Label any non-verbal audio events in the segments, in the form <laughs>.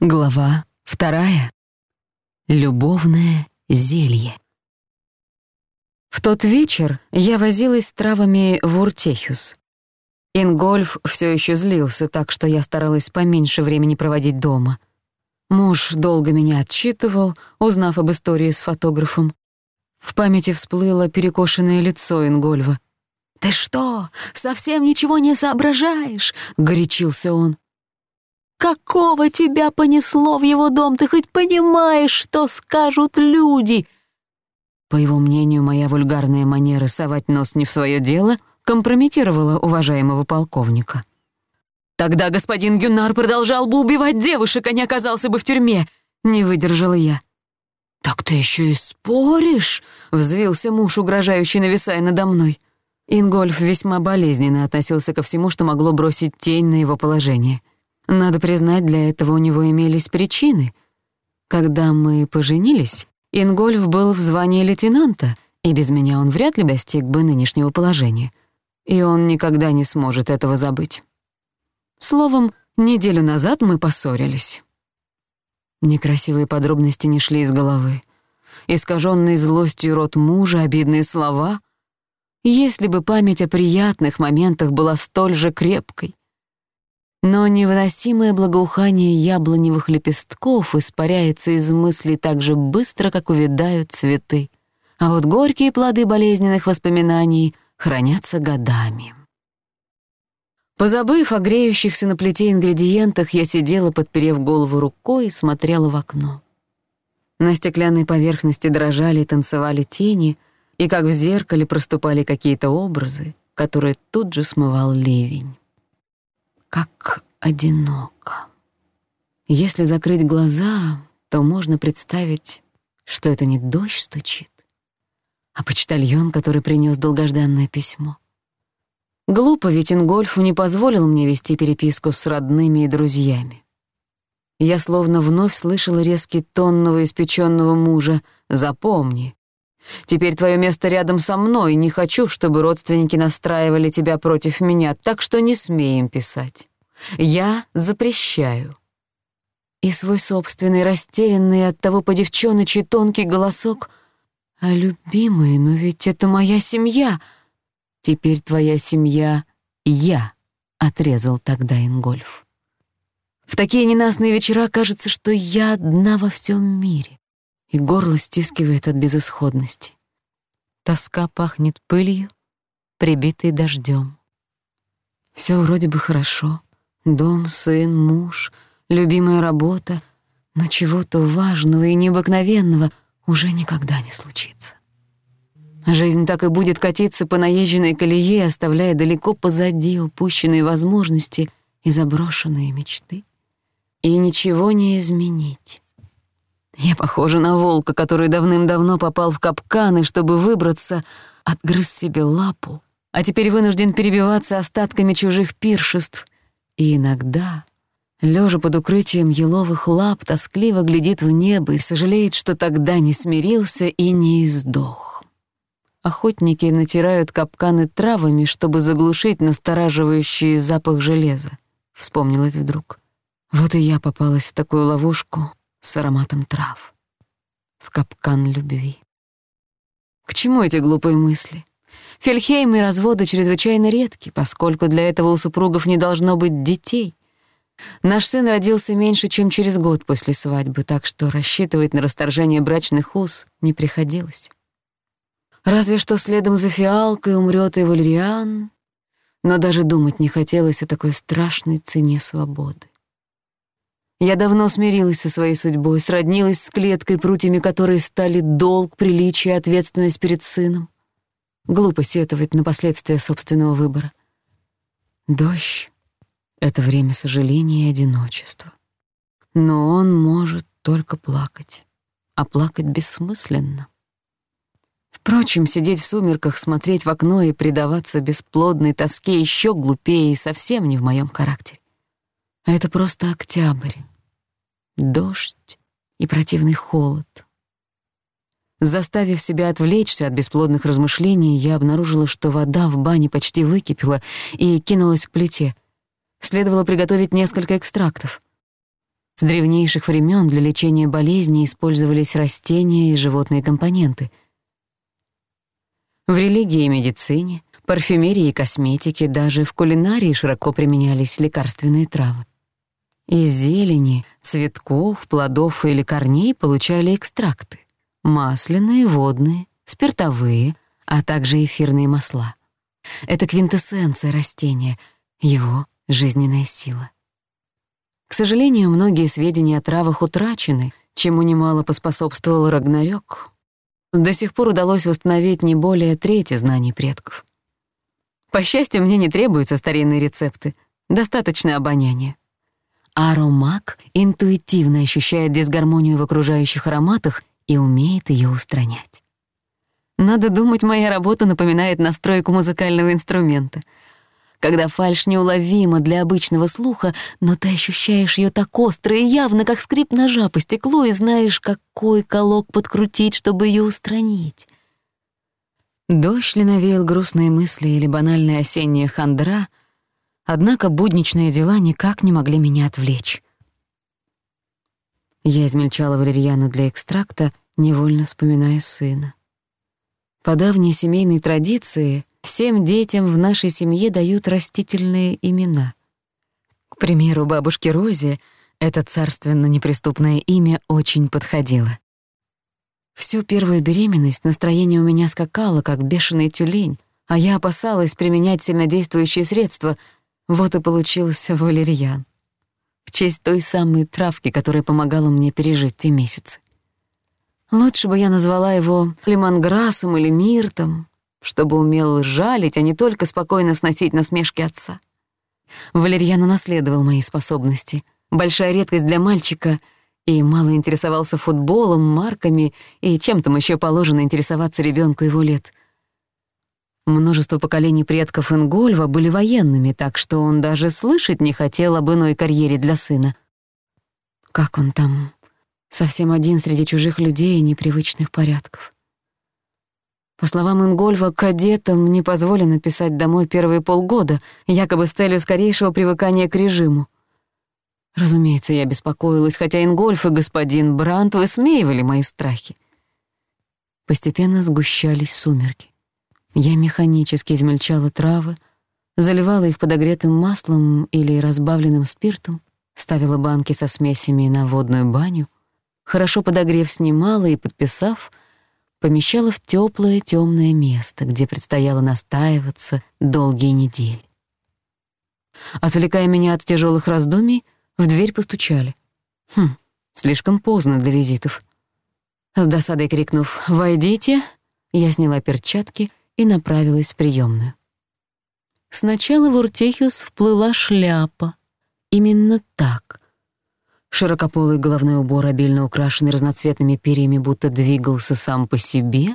Глава вторая. Любовное зелье. В тот вечер я возилась с травами в Уртехюс. Ингольф все еще злился, так что я старалась поменьше времени проводить дома. Муж долго меня отчитывал, узнав об истории с фотографом. В памяти всплыло перекошенное лицо Ингольва. «Ты что, совсем ничего не соображаешь?» — горячился он. Какого тебя понесло в его дом? Ты хоть понимаешь, что скажут люди?» По его мнению, моя вульгарная манера совать нос не в свое дело компрометировала уважаемого полковника. «Тогда господин Гюннар продолжал бы убивать девушек, а не оказался бы в тюрьме!» — не выдержала я. «Так ты еще и споришь?» — взвился муж, угрожающий, нависая надо мной. Ингольф весьма болезненно относился ко всему, что могло бросить тень на его положение — надо признать, для этого у него имелись причины. Когда мы поженились, Ингольф был в звании лейтенанта, и без меня он вряд ли достиг бы нынешнего положения. И он никогда не сможет этого забыть. Словом, неделю назад мы поссорились. Некрасивые подробности не шли из головы. Искажённый злостью рот мужа, обидные слова. Если бы память о приятных моментах была столь же крепкой, но невыносимое благоухание яблоневых лепестков испаряется из мыслей так же быстро, как увядают цветы. А вот горькие плоды болезненных воспоминаний хранятся годами. Позабыв о греющихся на плите ингредиентах, я сидела, подперев голову рукой, и смотрела в окно. На стеклянной поверхности дрожали и танцевали тени, и как в зеркале проступали какие-то образы, которые тут же смывал ливень как одиноко. Если закрыть глаза, то можно представить, что это не дождь стучит, а почтальон, который принёс долгожданное письмо. Глупо, ведь Ингольфу не позволил мне вести переписку с родными и друзьями. Я словно вновь слышала резкий тон новоиспечённого мужа «Запомни, Теперь твое место рядом со мной, не хочу, чтобы родственники настраивали тебя против меня, так что не смеем писать. Я запрещаю». И свой собственный, растерянный от того по девчоночи тонкий голосок «А, любимый, но ведь это моя семья!» «Теперь твоя семья — я», — отрезал тогда Ингольф. В такие ненастные вечера кажется, что я одна во всем мире и горло стискивает от безысходности. Тоска пахнет пылью, прибитой дождем. Все вроде бы хорошо. Дом, сын, муж, любимая работа. Но чего-то важного и необыкновенного уже никогда не случится. Жизнь так и будет катиться по наезженной колее, оставляя далеко позади упущенные возможности и заброшенные мечты. И ничего не изменить. Я похожа на волка, который давным-давно попал в капканы, чтобы выбраться, отгрыз себе лапу, а теперь вынужден перебиваться остатками чужих пиршеств. И иногда, лежа под укрытием еловых лап, тоскливо глядит в небо и сожалеет, что тогда не смирился и не издох. Охотники натирают капканы травами, чтобы заглушить настораживающий запах железа, — вспомнилось вдруг. Вот и я попалась в такую ловушку — с ароматом трав. В капкан любви. К чему эти глупые мысли? Фельхеймы и разводы чрезвычайно редки, поскольку для этого у супругов не должно быть детей. Наш сын родился меньше, чем через год после свадьбы, так что рассчитывать на расторжение брачных уз не приходилось. Разве что следом за фиалкой умрет и валериан, но даже думать не хотелось о такой страшной цене свободы. Я давно смирилась со своей судьбой, сроднилась с клеткой, прутьями которые стали долг, приличие, ответственность перед сыном. Глупо сетовать на последствия собственного выбора. Дождь — это время сожаления и одиночества. Но он может только плакать, а плакать бессмысленно. Впрочем, сидеть в сумерках, смотреть в окно и предаваться бесплодной тоске еще глупее и совсем не в моем характере. А Это просто октябрь. Дождь и противный холод. Заставив себя отвлечься от бесплодных размышлений, я обнаружила, что вода в бане почти выкипела и кинулась к плите. Следовало приготовить несколько экстрактов. С древнейших времен для лечения болезней использовались растения и животные компоненты. В религии и медицине, парфюмерии и косметике, даже в кулинарии широко применялись лекарственные травы. Из зелени, цветков, плодов или корней получали экстракты — масляные, водные, спиртовые, а также эфирные масла. Это квинтэссенция растения, его жизненная сила. К сожалению, многие сведения о травах утрачены, чему немало поспособствовал Рагнарёк. До сих пор удалось восстановить не более трети знаний предков. По счастью, мне не требуются старинные рецепты, достаточно обоняния. Аромак интуитивно ощущает дисгармонию в окружающих ароматах и умеет ее устранять. Надо думать, моя работа напоминает настройку музыкального инструмента. Когда фальшь неуловима для обычного слуха, но ты ощущаешь ее так остро и явно, как скрип ножа по стеклу, и знаешь, какой колок подкрутить, чтобы ее устранить. Дождь ли навеял грустные мысли или банальная осенняя хандра — однако будничные дела никак не могли меня отвлечь. Я измельчала валерьяну для экстракта, невольно вспоминая сына. По давней семейной традиции всем детям в нашей семье дают растительные имена. К примеру, бабушке Розе это царственно неприступное имя очень подходило. Всю первую беременность настроение у меня скакало, как бешеный тюлень, а я опасалась применять сильнодействующие средства, вот и получился валерьян. В честь той самой травки, которая помогала мне пережить те месяцы. Лучше бы я назвала его лимонграссом или миртом, чтобы умел жалить, а не только спокойно сносить насмешки отца. Валерьян унаследовал мои способности. Большая редкость для мальчика и мало интересовался футболом, марками и чем там еще положено интересоваться ребенку его лет — Множество поколений предков Ингольва были военными, так что он даже слышать не хотел об иной карьере для сына. Как он там? Совсем один среди чужих людей и непривычных порядков. По словам Ингольва, кадетам не позволено писать домой первые полгода, якобы с целью скорейшего привыкания к режиму. Разумеется, я беспокоилась, хотя Ингольф и господин Брандт высмеивали мои страхи. Постепенно сгущались сумерки. Я механически измельчала травы, چَلہٕ их подогретым маслом или разбавленным спиртом, ставила банки со смесями на водную баню, хорошо подогрев снимала и, подписав, помещала в тёплое тёмное место, где предстояло настаиваться долгие недели. Отвлекая меня от тяжёлых раздумий, в дверь постучали. Хм, слишком поздно для визитов. С досадой крикнув «Войдите!», я сняла перчатки — и направилась в приемную. Сначала в Уртехиус вплыла шляпа. Именно так. Широкополый головной убор, обильно украшенный разноцветными перьями, будто двигался сам по себе,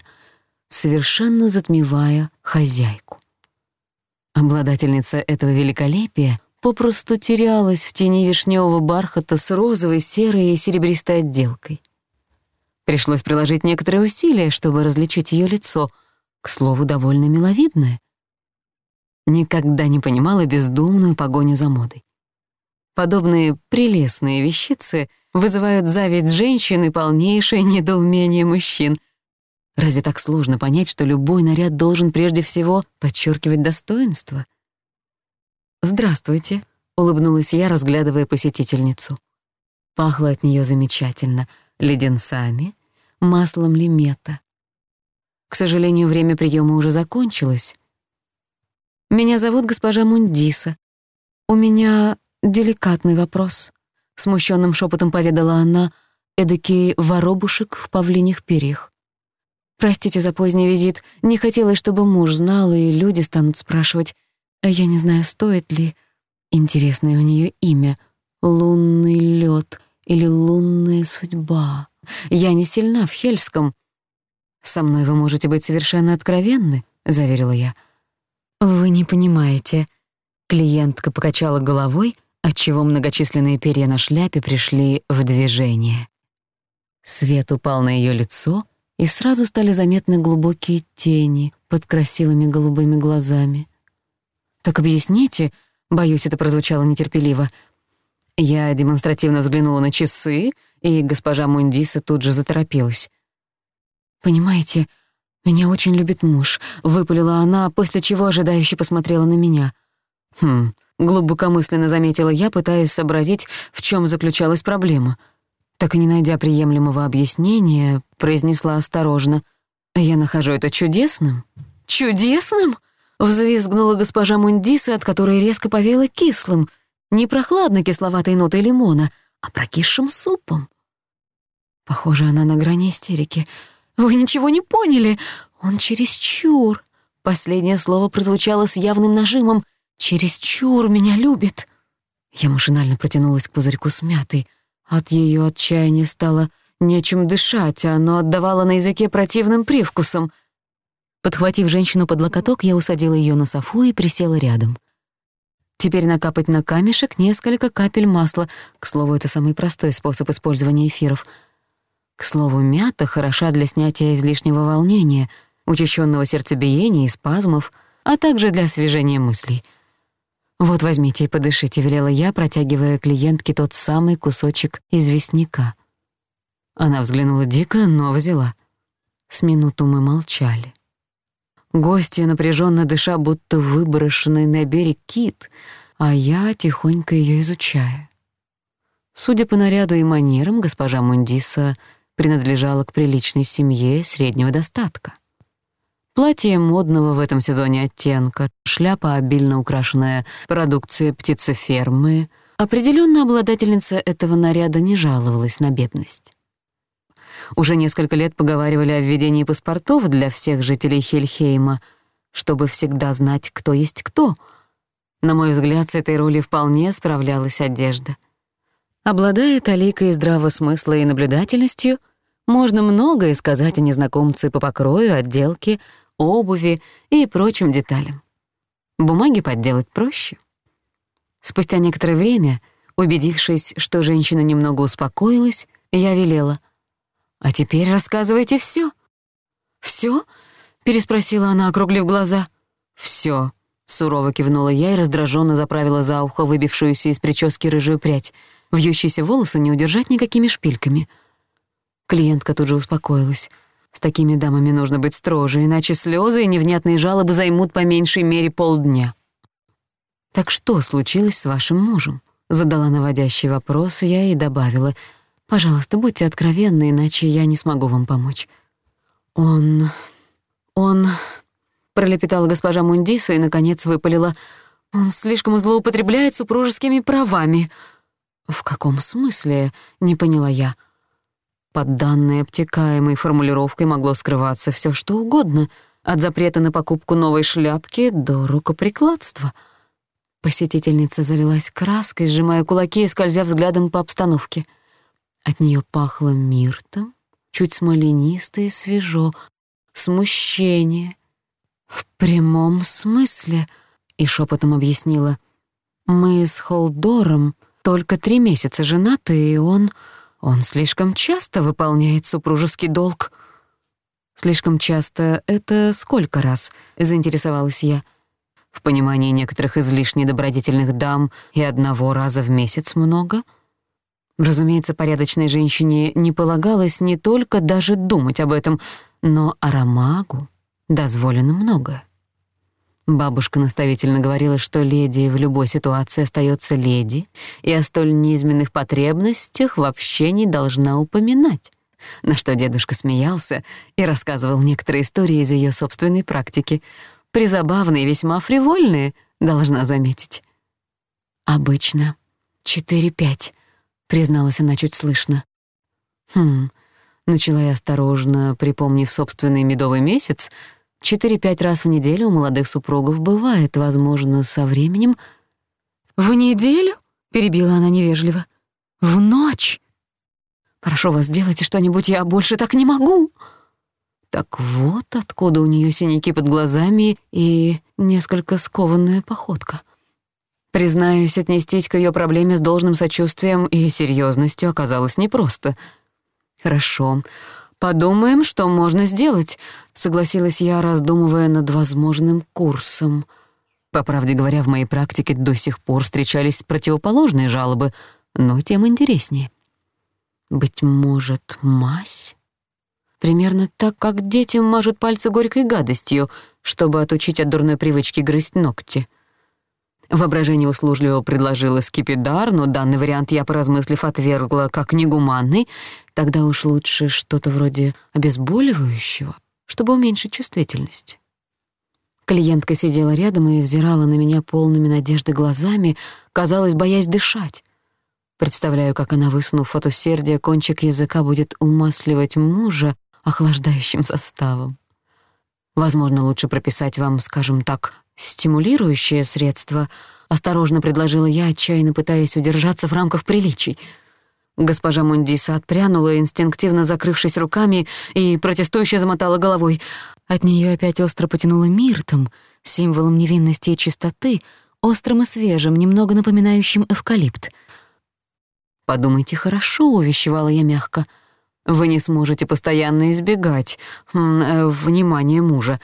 совершенно затмевая хозяйку. Обладательница этого великолепия попросту терялась в тени вишневого бархата с розовой, серой и серебристой отделкой. Пришлось приложить некоторые усилия, чтобы различить ее лицо — к слову, довольно миловидная. Никогда не понимала бездумную погоню за модой. Подобные прелестные вещицы вызывают зависть женщин и полнейшее недоумение мужчин. Разве так сложно понять, что любой наряд должен прежде всего подчеркивать достоинство? «Здравствуйте», — улыбнулась я, разглядывая посетительницу. Пахло от нее замечательно — леденцами, маслом лимета, к сожалению, время приема уже закончилось. «Меня зовут госпожа Мундиса. У меня деликатный вопрос», — смущенным шепотом поведала она, эдакий воробушек в павлиних перьях. «Простите за поздний визит. Не хотелось, чтобы муж знал, и люди станут спрашивать. А я не знаю, стоит ли. Интересное у нее имя. Лунный лед или лунная судьба. Я не сильна в хельском, со мной вы можете быть совершенно откровенны», — заверила я. «Вы не понимаете». Клиентка покачала головой, отчего многочисленные перья на шляпе пришли в движение. Свет упал на её лицо, и сразу стали заметны глубокие тени под красивыми голубыми глазами. «Так объясните», — боюсь, это прозвучало нетерпеливо. Я демонстративно взглянула на часы, и госпожа Мундиса тут же заторопилась. Понимаете, меня очень любит муж», — выпалила она, после чего ожидающе посмотрела на меня. «Хм», — глубокомысленно заметила я, пытаясь сообразить, в чём заключалась проблема. Так и не найдя приемлемого объяснения, произнесла осторожно. «Я нахожу это чудесным». «Чудесным?» — взвизгнула госпожа Мундиса, от которой резко повеяло кислым, не прохладно-кисловатой нотой лимона, а прокисшим супом. Похоже, она на грани истерики — «Вы ничего не поняли! Он чересчур!» Последнее слово прозвучало с явным нажимом. «Чересчур меня любит!» Я машинально протянулась к пузырьку с мятой. От ее отчаяния стало нечем дышать, а оно отдавало на языке противным привкусом. Подхватив женщину под локоток, я усадила ее на софу и присела рядом. Теперь накапать на камешек несколько капель масла. К слову, это самый простой способ использования эфиров — к слову, мята хороша для снятия излишнего волнения, учащенного сердцебиения и спазмов, а также для освежения мыслей. «Вот возьмите и подышите», — велела я, протягивая клиентке тот самый кусочек известняка. Она взглянула дико, но взяла. С минуту мы молчали. Гостья напряженно дыша, будто выброшенный на берег кит, а я тихонько ее изучая. Судя по наряду и манерам, госпожа Мундиса принадлежала к приличной семье среднего достатка. Платье модного в этом сезоне оттенка, шляпа, обильно украшенная продукцией птицефермы. Определенно обладательница этого наряда не жаловалась на бедность. Уже несколько лет поговаривали о введении паспортов для всех жителей Хельхейма, чтобы всегда знать, кто есть кто. На мой взгляд, с этой ролью вполне справлялась одежда. Обладая таликой здравого смысла и наблюдательностью — можно многое сказать о незнакомце по покрою, отделке, обуви и прочим деталям. Бумаги подделать проще. Спустя некоторое время, убедившись, что женщина немного успокоилась, я велела. «А теперь рассказывайте всё». «Всё?» — переспросила она, округлив глаза. «Всё», — сурово кивнула я и раздражённо заправила за ухо выбившуюся из прически рыжую прядь. Вьющиеся волосы не удержать никакими шпильками — Клиентка тут же успокоилась. С такими дамами нужно быть строже, иначе слезы и невнятные жалобы займут по меньшей мере полдня. «Так что случилось с вашим мужем?» — задала наводящий вопрос, я и добавила. «Пожалуйста, будьте откровенны, иначе я не смогу вам помочь». «Он... он...» — пролепетала госпожа Мундиса и, наконец, выпалила. «Он слишком злоупотребляет супружескими правами». «В каком смысле?» — не поняла я. «Он...» Под данной обтекаемой формулировкой могло скрываться всё, что угодно, от запрета на покупку новой шляпки до рукоприкладства. Посетительница залилась краской, сжимая кулаки и скользя взглядом по обстановке. От неё пахло миртом, чуть смоленисто и свежо, смущение. В прямом смысле, и шепотом объяснила. Мы с Холдором только три месяца женаты, и он он слишком часто выполняет супружеский долг. «Слишком часто — это сколько раз?» — заинтересовалась я. «В понимании некоторых излишне добродетельных дам и одного раза в месяц много?» Разумеется, порядочной женщине не полагалось не только даже думать об этом, но аромагу дозволено многое. Бабушка наставительно говорила, что леди в любой ситуации остается леди, и о столь неизменных потребностях вообще не должна упоминать. На что дедушка смеялся и рассказывал некоторые истории из ее собственной практики. Призабавные, весьма фривольные, должна заметить. «Обычно. Четыре-пять», — призналась она чуть слышно. «Хм...» — начала я осторожно, припомнив собственный медовый месяц — Четыре-пять раз в неделю у молодых супругов бывает, возможно, со временем. «В неделю?» — перебила она невежливо. «В ночь!» «Прошу вас, сделайте что-нибудь, я больше так не могу!» Так вот откуда у нее синяки под глазами и несколько скованная походка. Признаюсь, отнестись к ее проблеме с должным сочувствием и серьезностью оказалось непросто. «Хорошо. «Подумаем, что можно сделать», — согласилась я, раздумывая над возможным курсом. По правде говоря, в моей практике до сих пор встречались противоположные жалобы, но тем интереснее. «Быть может, мазь?» Примерно так, как детям мажут пальцы горькой гадостью, чтобы отучить от дурной привычки грызть ногти — Воображение услужливо предложило скипидар, но данный вариант я, поразмыслив, отвергла как негуманный. Тогда уж лучше что-то вроде обезболивающего, чтобы уменьшить чувствительность. Клиентка сидела рядом и взирала на меня полными надежды глазами, казалось, боясь дышать. Представляю, как она, высунув от усердия, кончик языка будет умасливать мужа охлаждающим составом. <laughs> Возможно, лучше прописать вам, скажем так, «Стимулирующее средство», — осторожно предложила я, отчаянно пытаясь удержаться в рамках приличий. Госпожа Мундиса отпрянула, инстинктивно закрывшись руками, и протестующе замотала головой. От нее опять остро потянуло миртом, символом невинности и чистоты, острым и свежим, немного напоминающим эвкалипт. «Подумайте хорошо», — увещевала я мягко. «Вы не сможете постоянно избегать э, внимания мужа.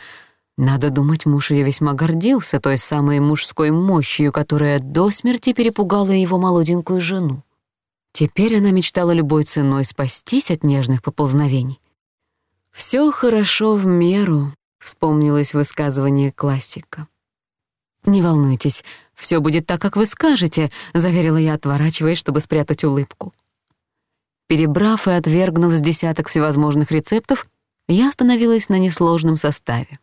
Надо думать, муж ее весьма гордился той самой мужской мощью, которая до смерти перепугала его молоденькую жену. Теперь она мечтала любой ценой спастись от нежных поползновений. «Все хорошо в меру», — вспомнилось высказывание классика. «Не волнуйтесь, все будет так, как вы скажете», — заверила я, отворачиваясь, чтобы спрятать улыбку. Перебрав и отвергнув с десяток всевозможных рецептов, я остановилась на несложном составе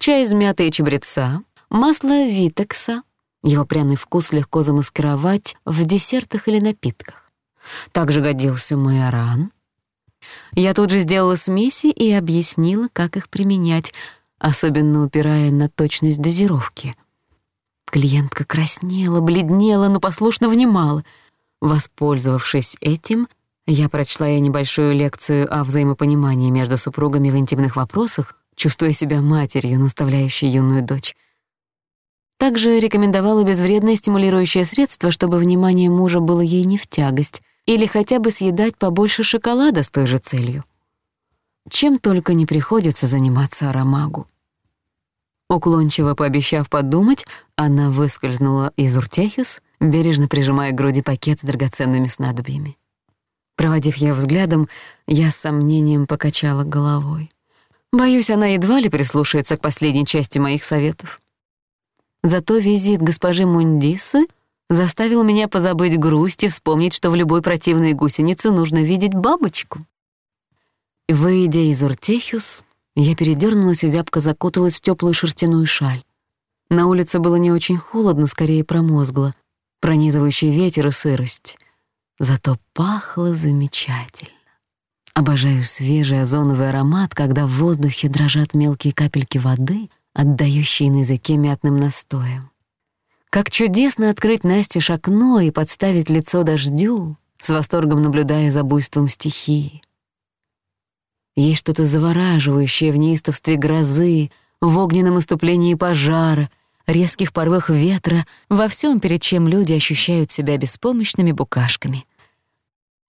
чай из мяты и чабреца, масло витекса, его пряный вкус легко замаскировать в десертах или напитках. Также годился майоран. Я тут же сделала смеси и объяснила, как их применять, особенно упирая на точность дозировки. Клиентка краснела, бледнела, но послушно внимала. Воспользовавшись этим, я прочла ей небольшую лекцию о взаимопонимании между супругами в интимных вопросах, чувствуя себя матерью, наставляющей юную дочь. Также рекомендовала безвредное стимулирующее средство, чтобы внимание мужа было ей не в тягость, или хотя бы съедать побольше шоколада с той же целью. Чем только не приходится заниматься аромагу. Уклончиво пообещав подумать, она выскользнула из Уртехюс, бережно прижимая к груди пакет с драгоценными снадобьями. Проводив ее взглядом, я с сомнением покачала головой. Боюсь, она едва ли прислушается к последней части моих советов. Зато визит госпожи Мундисы заставил меня позабыть грусть и вспомнить, что в любой противной гусенице нужно видеть бабочку. Выйдя из Уртехюс, я передернулась и зябко закуталась в теплую шерстяную шаль. На улице было не очень холодно, скорее промозгло, пронизывающий ветер и сырость. Зато пахло замечательно. Обожаю свежий озоновый аромат, когда в воздухе дрожат мелкие капельки воды, отдающие на языке мятным настоем. Как чудесно открыть Насте окно и подставить лицо дождю, с восторгом наблюдая за буйством стихии. Есть что-то завораживающее в неистовстве грозы, в огненном иступлении пожара, резких порвах ветра, во всем, перед чем люди ощущают себя беспомощными букашками —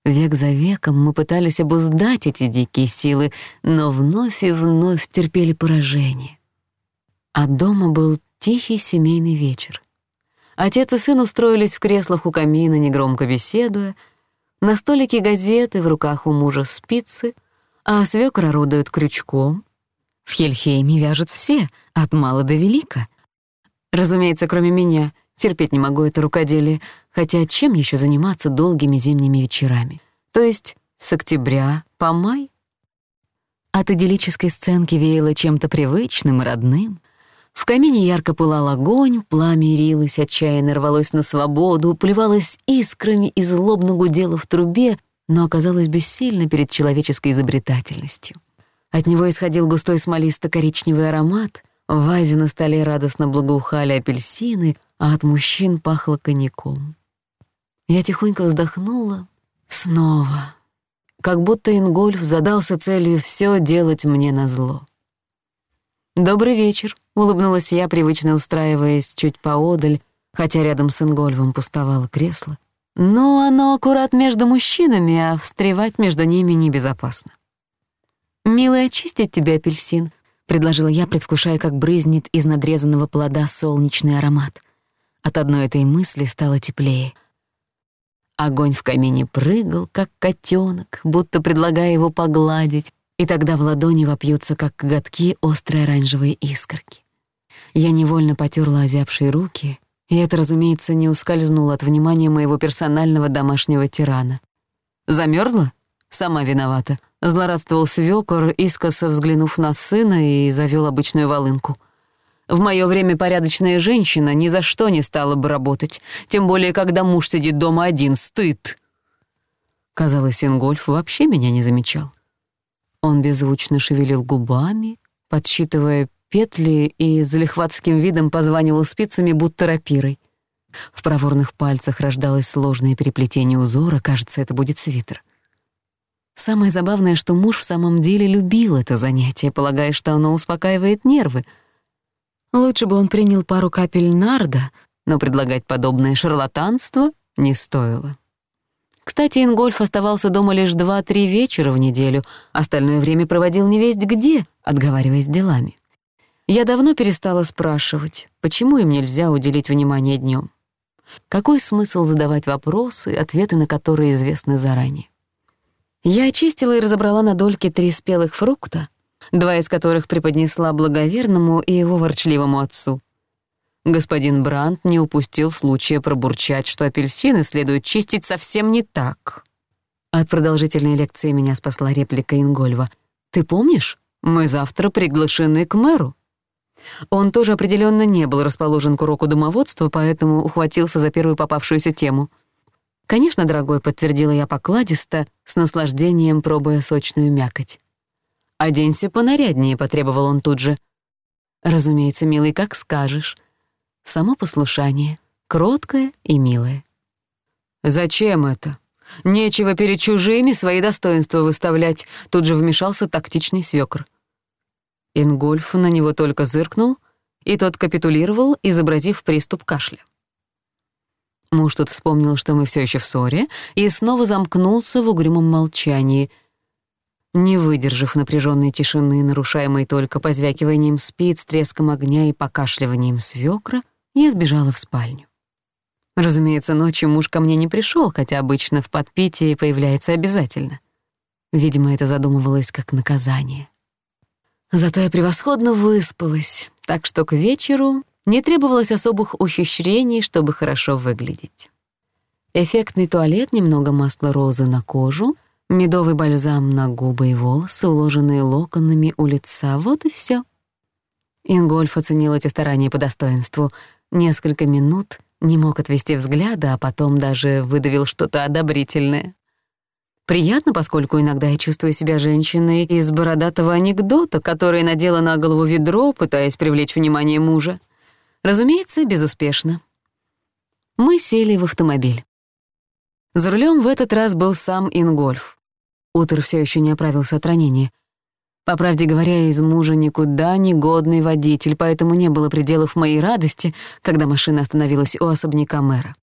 Век за веком мы пытались обуздать эти дикие силы, но вновь и вновь терпели поражение. А дома был тихий семейный вечер. Отец и сын устроились в креслах у камина, негромко беседуя. На столике газеты, в руках у мужа спицы, а свёкор орудует крючком. В Хельхейме вяжут все, от мала до велика. Разумеется, кроме меня, терпеть не могу это рукоделие — хотя чем еще заниматься долгими зимними вечерами? То есть с октября по май? От идиллической сценки веяло чем-то привычным и родным. В камине ярко пылал огонь, пламя рилось, отчаянно рвалось на свободу, плевалось искрами и злобно гудело в трубе, но оказалось бессильно перед человеческой изобретательностью. От него исходил густой смолисто-коричневый аромат, в вазе на столе радостно благоухали апельсины, а от мужчин пахло коньяком. Я тихонько вздохнула. Снова. Как будто Ингольф задался целью все делать мне назло. «Добрый вечер», — улыбнулась я, привычно устраиваясь чуть поодаль, хотя рядом с Ингольфом пустовало кресло. Но оно аккурат между мужчинами, а встревать между ними небезопасно. «Милый, очистить тебе апельсин», — предложила я, предвкушая, как брызнет из надрезанного плода солнечный аромат. От одной этой мысли стало теплее — Огонь в камине прыгал, как котенок, будто предлагая его погладить, и тогда в ладони вопьются, как коготки, острые оранжевые искорки. Я невольно потерла озябшие руки, и это, разумеется, не ускользнуло от внимания моего персонального домашнего тирана. Замерзла? Сама виновата», — злорадствовал свёкор, искоса взглянув на сына и завёл обычную волынку — в мое время порядочная женщина ни за что не стала бы работать, тем более, когда муж сидит дома один, стыд. Казалось, Ингольф вообще меня не замечал. Он беззвучно шевелил губами, подсчитывая петли и залихватским видом позванивал спицами, будто рапирой. В проворных пальцах рождалось сложное переплетение узора, кажется, это будет свитер. Самое забавное, что муж в самом деле любил это занятие, полагая, что оно успокаивает нервы — Лучше бы он принял пару капель нарда, но предлагать подобное шарлатанство не стоило. Кстати, Ингольф оставался дома лишь два-три вечера в неделю, остальное время проводил невесть где, отговариваясь делами. Я давно перестала спрашивать, почему им нельзя уделить внимание днём. Какой смысл задавать вопросы, ответы на которые известны заранее? Я очистила и разобрала на дольки три спелых фрукта, два из которых преподнесла благоверному и его ворчливому отцу. Господин Брандт не упустил случая пробурчать, что апельсины следует чистить совсем не так. От продолжительной лекции меня спасла реплика Ингольва. «Ты помнишь? Мы завтра приглашены к мэру». Он тоже определённо не был расположен к уроку домоводства, поэтому ухватился за первую попавшуюся тему. «Конечно, дорогой», — подтвердила я покладисто, с наслаждением пробуя сочную мякоть. «Оденься понаряднее», — потребовал он тут же. «Разумеется, милый, как скажешь. Само послушание, кроткое и милое». «Зачем это? Нечего перед чужими свои достоинства выставлять», — тут же вмешался тактичный свёкр. Ингольф на него только зыркнул, и тот капитулировал, изобразив приступ кашля. Муж тут вспомнил, что мы всё ещё в ссоре, и снова замкнулся в угрюмом молчании — Не выдержав напряжённой тишины, нарушаемой только позвякиванием спиц, треском огня и покашливанием свёкра, я сбежала в спальню. Разумеется, ночью муж ко мне не пришёл, хотя обычно в подпитии появляется обязательно. Видимо, это задумывалось как наказание. Зато я превосходно выспалась, так что к вечеру не требовалось особых ухищрений, чтобы хорошо выглядеть. Эффектный туалет, немного масла розы на кожу, медовый бальзам на губы и волосы, уложенные локонами у лица. Вот и всё. Ингольф оценил эти старания по достоинству. Несколько минут не мог отвести взгляда, а потом даже выдавил что-то одобрительное. Приятно, поскольку иногда я чувствую себя женщиной из бородатого анекдота, который надела на голову ведро, пытаясь привлечь внимание мужа. Разумеется, безуспешно. Мы сели в автомобиль. За рулем в этот раз был сам Ингольф. Утр все еще не оправился от ранения. По правде говоря, из мужа никуда не годный водитель, поэтому не было пределов моей радости, когда машина остановилась у особняка мэра.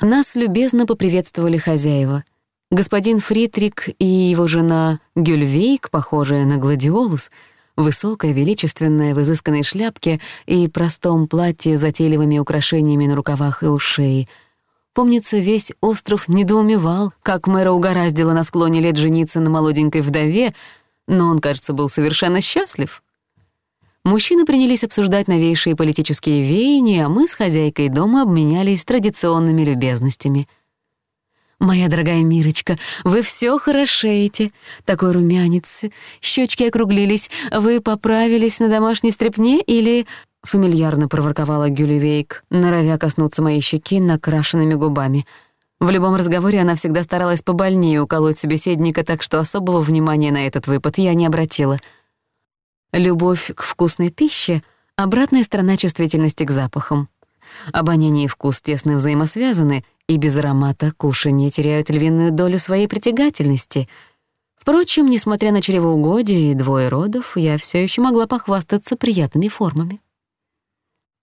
Нас любезно поприветствовали хозяева. Господин Фритрик и его жена Гюльвейк, похожая на гладиолус, высокая, величественная, в изысканной шляпке и простом платье с затейливыми украшениями на рукавах и у шеи — Помнится, весь остров недоумевал, как мэра угораздило на склоне лет жениться на молоденькой вдове, но он, кажется, был совершенно счастлив. Мужчины принялись обсуждать новейшие политические веяния, а мы с хозяйкой дома обменялись традиционными любезностями. «Моя дорогая Мирочка, вы все хорошеете. Такой румянец, щечки округлились. Вы поправились на домашней стряпне или...» фамильярно проворковала Гюлевейк, норовя коснуться моей щеки накрашенными губами. В любом разговоре она всегда старалась побольнее уколоть собеседника, так что особого внимания на этот выпад я не обратила. Любовь к вкусной пище — обратная сторона чувствительности к запахам. Обоняние и вкус тесно взаимосвязаны, и без аромата кушанье теряют львиную долю своей притягательности — Впрочем, несмотря на чревоугодие и двое родов, я все еще могла похвастаться приятными формами.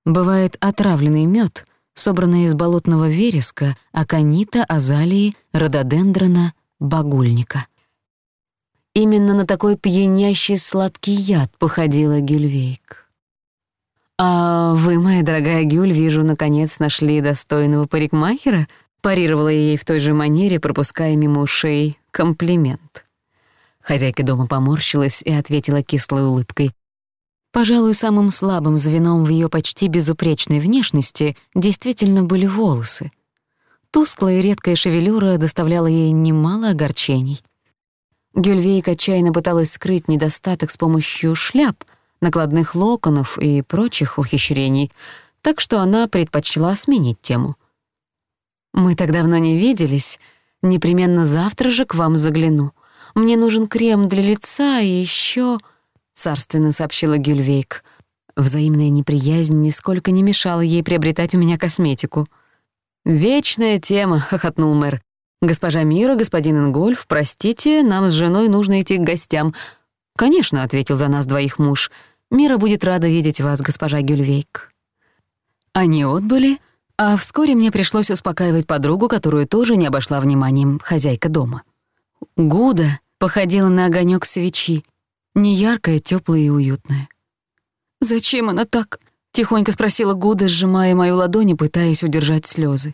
Бывает отравленный мёд, собранный из болотного вереска, аконита, азалии, рододендрона, багульника. Именно на такой пьянящий сладкий яд походила Гюльвейк. «А вы, моя дорогая Гюль, вижу, наконец нашли достойного парикмахера», парировала ей в той же манере, пропуская мимо ушей комплимент. Хозяйка дома поморщилась и ответила кислой улыбкой. Пожалуй, самым слабым звеном в ее почти безупречной внешности действительно были волосы. Тусклая и редкая шевелюра доставляла ей немало огорчений. Гюльвейка отчаянно пыталась скрыть недостаток с помощью шляп, накладных локонов и прочих ухищрений, так что она предпочла сменить тему. «Мы так давно не виделись. Непременно завтра же к вам загляну. Мне нужен крем для лица и ещё...» царственно сообщила Гюльвейк. Взаимная неприязнь нисколько не мешала ей приобретать у меня косметику. «Вечная тема», — хохотнул мэр. «Госпожа Мира, господин Ингольф, простите, нам с женой нужно идти к гостям». «Конечно», — ответил за нас двоих муж. «Мира будет рада видеть вас, госпожа Гюльвейк». Они отбыли, а вскоре мне пришлось успокаивать подругу, которую тоже не обошла вниманием хозяйка дома. Гуда походила на огонёк не яркое, тёплое и уютное. «Зачем она так?» — тихонько спросила Гуда, сжимая мою ладонь и пытаясь удержать слёзы.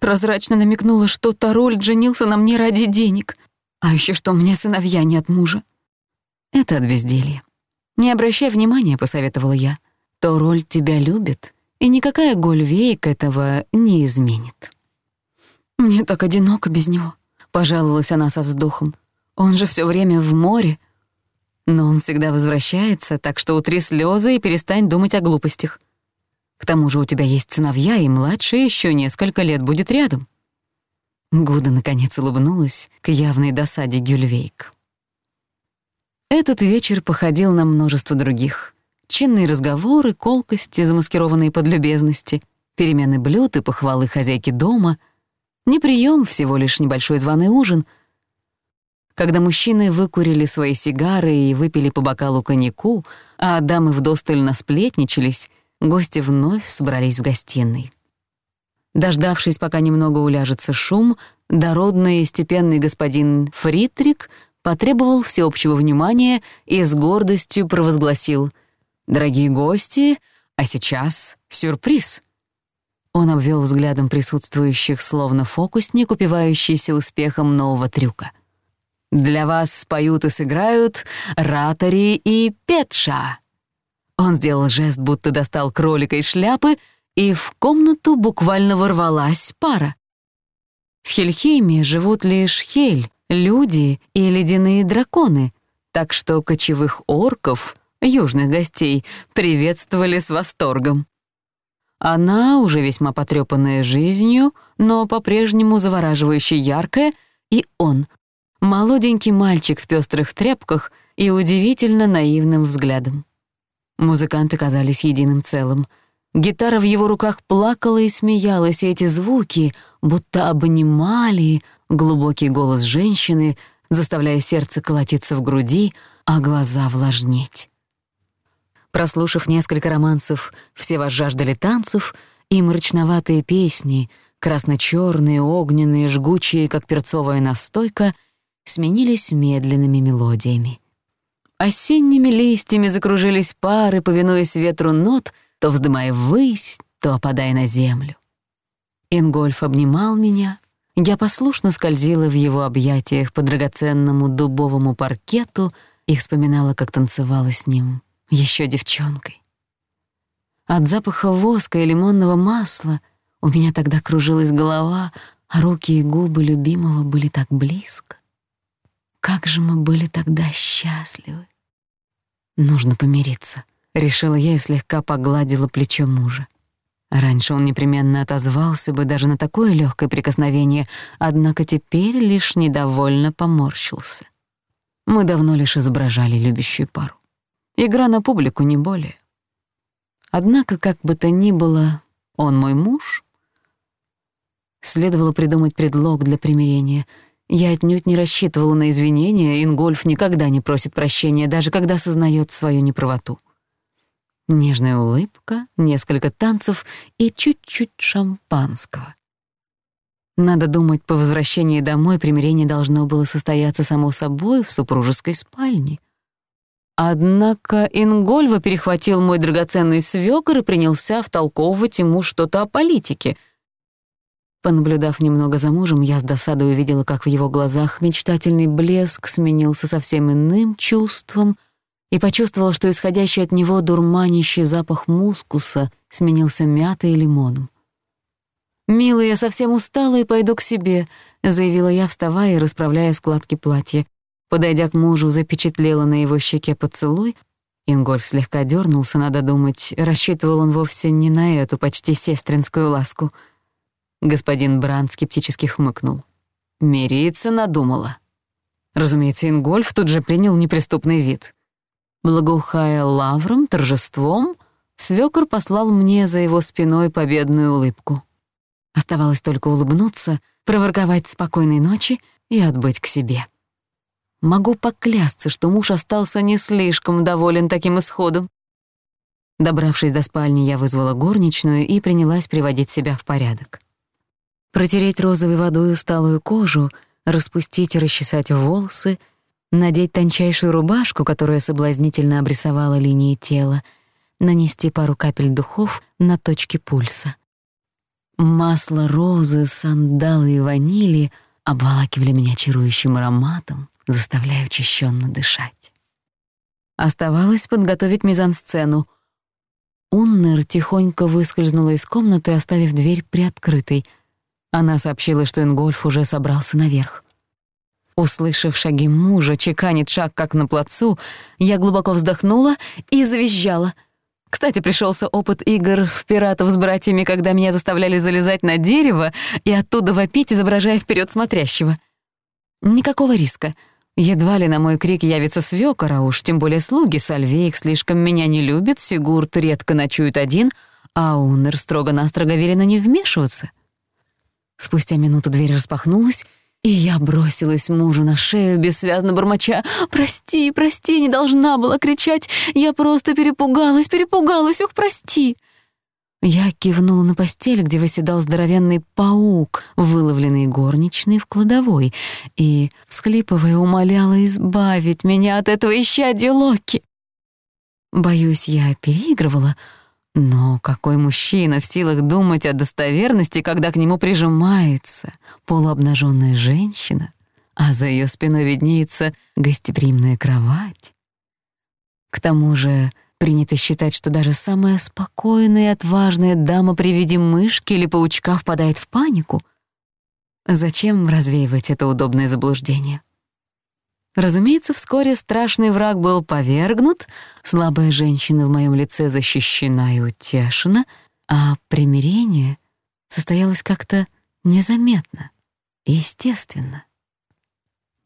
Прозрачно намекнула, что Тароль женился на мне ради денег, а ещё что у меня сыновья а не от мужа. «Это от безделья. Не обращай внимания», — посоветовала я. «Тароль тебя любит, и никакая Гольвейк этого не изменит». «Мне так одиноко без него», — пожаловалась она со вздохом. «Он же всё время в море, но он всегда возвращается, так что утри слезы и перестань думать о глупостях. К тому же у тебя есть сыновья, и младший еще несколько лет будет рядом». Гуда, наконец, улыбнулась к явной досаде Гюльвейк. Этот вечер походил на множество других. Чинные разговоры, колкости, замаскированные под любезности, перемены блюд и похвалы хозяйки дома. Не приём всего лишь небольшой званый ужин — когда мужчины выкурили свои сигары и выпили по бокалу коньяку, а дамы вдосталь насплетничались, гости вновь собрались в гостиной. Дождавшись, пока немного уляжется шум, дородный и степенный господин Фритрик потребовал всеобщего внимания и с гордостью провозгласил «Дорогие гости, а сейчас сюрприз!» Он обвел взглядом присутствующих, словно фокусник, упивающийся успехом нового трюка — для вас споют и сыграют ратори и петша». Он сделал жест, будто достал кролика из шляпы, и в комнату буквально ворвалась пара. В Хельхейме живут лишь хель, люди и ледяные драконы, так что кочевых орков, южных гостей, приветствовали с восторгом. Она, уже весьма потрепанная жизнью, но по-прежнему завораживающе яркая, и он, молоденький мальчик в пёстрых тряпках и удивительно наивным взглядом. Музыканты казались единым целым. Гитара в его руках плакала и смеялась, и эти звуки будто обнимали глубокий голос женщины, заставляя сердце колотиться в груди, а глаза влажнеть. Прослушав несколько романсов «Все вас жаждали танцев» и мрачноватые песни, красно-чёрные, огненные, жгучие, как перцовая настойка, сменились медленными мелодиями. Осенними листьями закружились пары, повинуясь ветру нот, то вздымая ввысь, то опадая на землю. Ингольф обнимал меня, я послушно скользила в его объятиях по драгоценному дубовому паркету и вспоминала, как танцевала с ним, еще девчонкой. От запаха воска и лимонного масла у меня тогда кружилась голова, а руки и губы любимого были так близко как же мы были тогда счастливы. Нужно помириться, решила я и слегка погладила плечо мужа. Раньше он непременно отозвался бы даже на такое легкое прикосновение, однако теперь лишь недовольно поморщился. Мы давно лишь изображали любящую пару. Игра на публику не более. Однако, как бы то ни было, он мой муж. Следовало придумать предлог для примирения — я отнюдь не рассчитывала на извинения, Ингольф никогда не просит прощения, даже когда сознаёт свою неправоту. Нежная улыбка, несколько танцев и чуть-чуть шампанского. Надо думать, по возвращении домой примирение должно было состояться само собой в супружеской спальне. Однако Ингольва перехватил мой драгоценный свёкор и принялся втолковывать ему что-то о политике — Понаблюдав немного за мужем, я с досадой увидела, как в его глазах мечтательный блеск сменился совсем иным чувством и почувствовала, что исходящий от него дурманящий запах мускуса сменился мятой и лимоном. «Милый, я совсем устала и пойду к себе», — заявила я, вставая и расправляя складки платья. Подойдя к мужу, запечатлела на его щеке поцелуй. Ингольф слегка дернулся, надо думать, рассчитывал он вовсе не на эту почти сестринскую ласку — Господин Бранд скептически хмыкнул. Мириться надумала. Разумеется, Ингольф тут же принял неприступный вид. Благоухая лавром, торжеством, свёкор послал мне за его спиной победную улыбку. Оставалось только улыбнуться, проворковать спокойной ночи и отбыть к себе. Могу поклясться, что муж остался не слишком доволен таким исходом. Добравшись до спальни, я вызвала горничную и принялась приводить себя в порядок протереть розовой водой усталую кожу, распустить и расчесать волосы, надеть тончайшую рубашку, которая соблазнительно обрисовала линии тела, нанести пару капель духов на точки пульса. Масло розы, сандалы и ванили обволакивали меня чарующим ароматом, заставляя учащенно дышать. Оставалось подготовить мизансцену. Уннер тихонько выскользнула из комнаты, оставив дверь приоткрытой — она сообщила, что Ингольф уже собрался наверх. Услышав шаги мужа, чеканит шаг, как на плацу, я глубоко вздохнула и завизжала. Кстати, пришелся опыт игр «Пиратов с братьями», когда меня заставляли залезать на дерево и оттуда вопить, изображая вперед смотрящего. Никакого риска. Едва ли на мой крик явится свёкор, а уж тем более слуги. Сальвейк слишком меня не любит, Сигурд редко ночует один, а Унер строго-настрого велено не вмешиваться. Спустя минуту дверь распахнулась, и я бросилась мужу на шею, бессвязно бормоча. «Прости, прости, не должна была кричать. Я просто перепугалась, перепугалась, ух, прости!» Я кивнула на постель, где выседал здоровенный паук, выловленный горничной в кладовой, и, всхлипывая, умоляла избавить меня от этого Но какой мужчина в силах думать о достоверности, когда к нему прижимается полуобнажённая женщина, а за её спиной виднеется гостеприимная кровать? К тому же принято считать, что даже самая спокойная и отважная дама при виде мышки или паучка впадает в панику. Зачем развеивать это удобное заблуждение? Разумеется, вскоре страшный враг был повергнут, слабая женщина в моем лице защищена и утешена, а примирение состоялось как-то незаметно и естественно.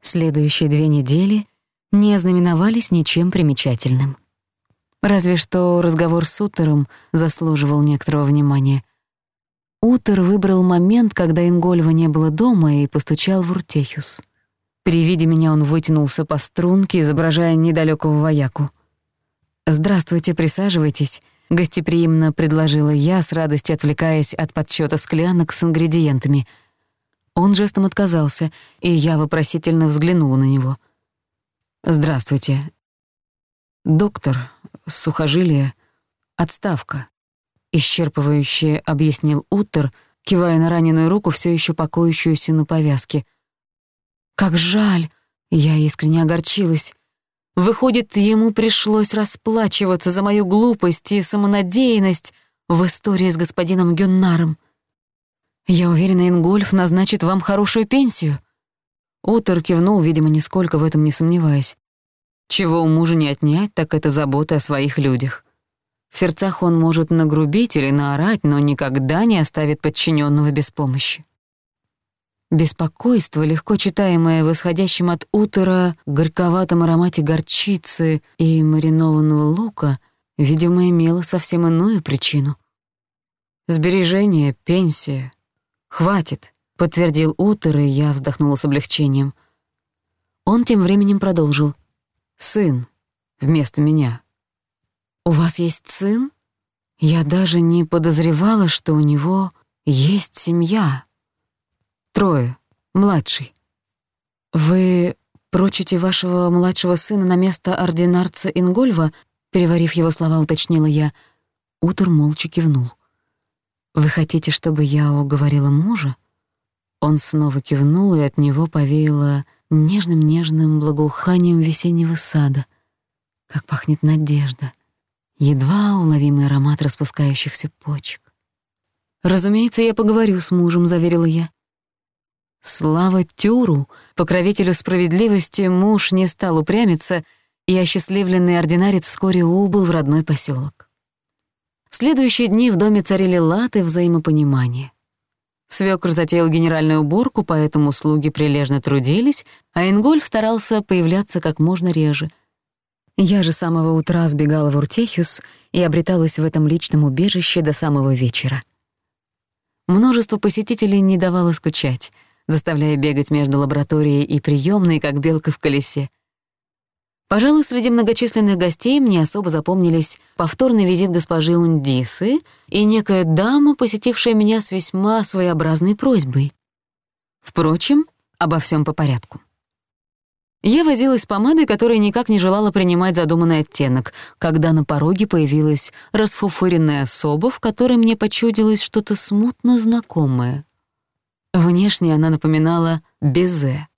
Следующие две недели не ознаменовались ничем примечательным. Разве что разговор с Утером заслуживал некоторого внимания. Утер выбрал момент, когда Ингольва не было дома, и постучал в Уртехюс. При виде меня он вытянулся по струнке, изображая недалёкого вояку. «Здравствуйте, присаживайтесь», — гостеприимно предложила я, с радостью отвлекаясь от подсчёта склянок с ингредиентами. Он жестом отказался, и я вопросительно взглянула на него. «Здравствуйте. Доктор, сухожилие, отставка», — исчерпывающе объяснил Уттер, кивая на раненую руку, всё ещё покоящуюся на повязке — как жаль! Я искренне огорчилась. Выходит, ему пришлось расплачиваться за мою глупость и самонадеянность в истории с господином Гюннаром. «Я уверена, Ингольф назначит вам хорошую пенсию». Утер кивнул, видимо, нисколько в этом не сомневаясь. Чего у мужа не отнять, так это забота о своих людях. В сердцах он может нагрубить или наорать, но никогда не оставит подчиненного без помощи беспокойство, легко читаемое в исходящем от утра горьковатом аромате горчицы и маринованного лука, видимо, имело совсем иную причину. «Сбережения, пенсия. Хватит», — подтвердил Утер, и я вздохнула с облегчением. Он тем временем продолжил. «Сын вместо меня». «У вас есть сын?» Я даже не подозревала, что у него есть семья. Трое. Младший. Вы прочите вашего младшего сына на место ординарца Ингольва? Переварив его слова, уточнила я. Утр молча кивнул. Вы хотите, чтобы я уговорила мужа? Он снова кивнул, и от него повеяло нежным-нежным благоуханием весеннего сада. Как пахнет надежда, едва уловимый аромат распускающихся почек. «Разумеется, я поговорю с мужем», — заверила я. Слава Тюру, покровителю справедливости, муж не стал упрямиться, и осчастливленный ординарец вскоре убыл в родной посёлок. В следующие дни в доме царили лад и взаимопонимание. Свёкр затеял генеральную уборку, поэтому слуги прилежно трудились, а Ингольф старался появляться как можно реже. Я же с самого утра сбегала в Уртехюс и обреталась в этом личном убежище до самого вечера. Множество посетителей не давало скучать — заставляя бегать между лабораторией и приёмной, как белка в колесе. Пожалуй, среди многочисленных гостей мне особо запомнились повторный визит госпожи Ундисы и некая дама, посетившая меня с весьма своеобразной просьбой. Впрочем, обо всём по порядку. Я возилась с помадой, которая никак не желала принимать задуманный оттенок, когда на пороге появилась расфуфыренная особа, в которой мне почудилось что-то смутно знакомое — Внешне она напоминала безе.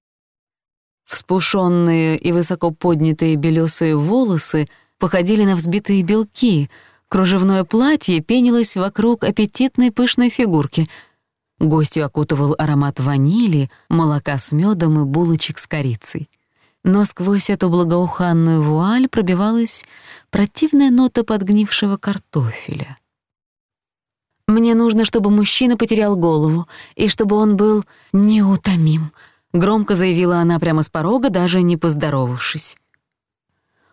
Вспушенные и высоко поднятые белесые волосы походили на взбитые белки, кружевное платье пенилось вокруг аппетитной пышной фигурки. Гостью окутывал аромат ванили, молока с медом и булочек с корицей. Но сквозь эту благоуханную вуаль пробивалась противная нота подгнившего картофеля. Мне нужно, чтобы мужчина потерял голову, и чтобы он был неутомим», — громко заявила она прямо с порога, даже не поздоровавшись.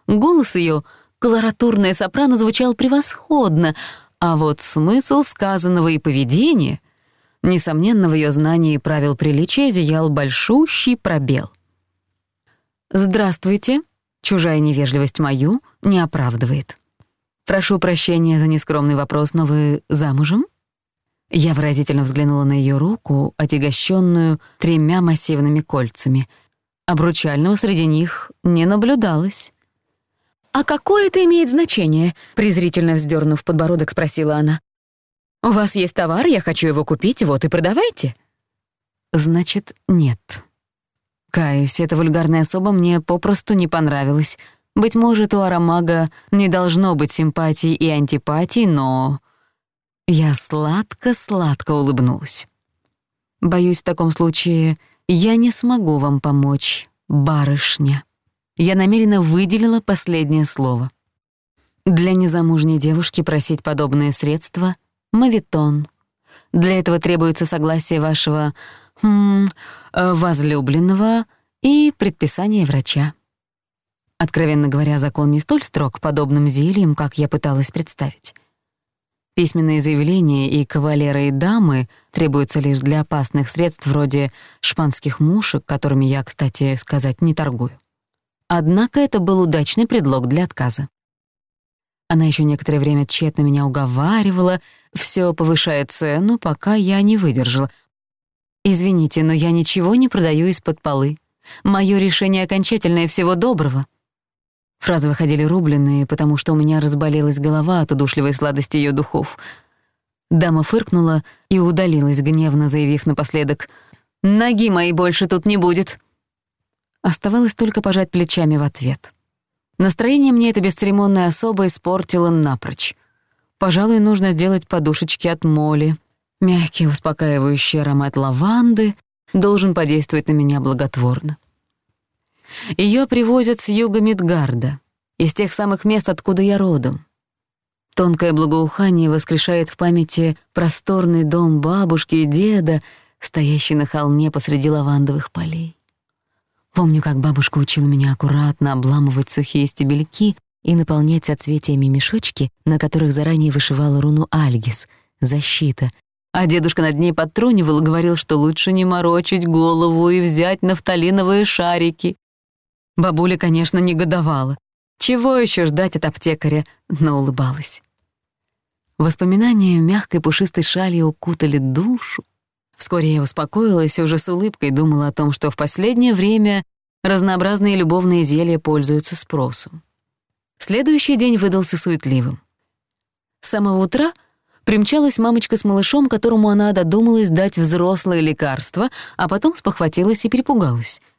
Голос её, колоратурная сопрано, звучал превосходно, а вот смысл сказанного и поведение, несомненно, в её знании правил приличия зиял большущий пробел. «Здравствуйте», — чужая невежливость мою не оправдывает. «Прошу прощения за нескромный вопрос, но вы замужем?» Я выразительно взглянула на её руку, отягощённую тремя массивными кольцами. Обручального среди них не наблюдалось. «А какое это имеет значение?» — презрительно вздёрнув подбородок, спросила она. «У вас есть товар, я хочу его купить, вот и продавайте». «Значит, нет». Каюсь, эта вульгарная особа мне попросту не понравилась — быть может, у Арамага не должно быть симпатий и антипатий, но... Я сладко-сладко улыбнулась. Боюсь, в таком случае я не смогу вам помочь, барышня. Я намеренно выделила последнее слово. Для незамужней девушки просить подобные средства — мавитон. Для этого требуется согласие вашего хм, э, возлюбленного и предписание врача. Откровенно говоря, закон не столь строг подобным зельям, как я пыталась представить. Письменные заявления и кавалеры и дамы требуются лишь для опасных средств вроде шпанских мушек, которыми я, кстати сказать, не торгую. Однако это был удачный предлог для отказа. Она еще некоторое время тщетно меня уговаривала, все повышая цену, пока я не выдержала. «Извините, но я ничего не продаю из-под полы. Мое решение окончательное всего доброго». Фразы выходили рубленные, потому что у меня разболелась голова от удушливой сладости её духов. Дама фыркнула и удалилась, гневно заявив напоследок «Ноги мои больше тут не будет». Оставалось только пожать плечами в ответ. Настроение мне это бесцеремонное особо испортило напрочь. Пожалуй, нужно сделать подушечки от моли. Мягкий, успокаивающий аромат лаванды должен подействовать на меня благотворно. Ее привозят с юга Мидгарда, из тех самых мест, откуда я родом. Тонкое благоухание воскрешает в памяти просторный дом бабушки и деда, стоящий на холме посреди лавандовых полей. Помню, как бабушка учила меня аккуратно обламывать сухие стебельки и наполнять соцветиями мешочки, на которых заранее вышивала руну Альгис — защита. А дедушка над ней подтрунивал и говорил, что лучше не морочить голову и взять нафталиновые шарики. Бабуля, конечно, негодовала. Чего еще ждать от аптекаря, но улыбалась. Воспоминания мягкой пушистой шали укутали душу. Вскоре я успокоилась и уже с улыбкой думала о том, что в последнее время разнообразные любовные зелья пользуются спросом. Следующий день выдался суетливым. С самого утра примчалась мамочка с малышом, которому она додумалась дать взрослое лекарство, а потом спохватилась и перепугалась —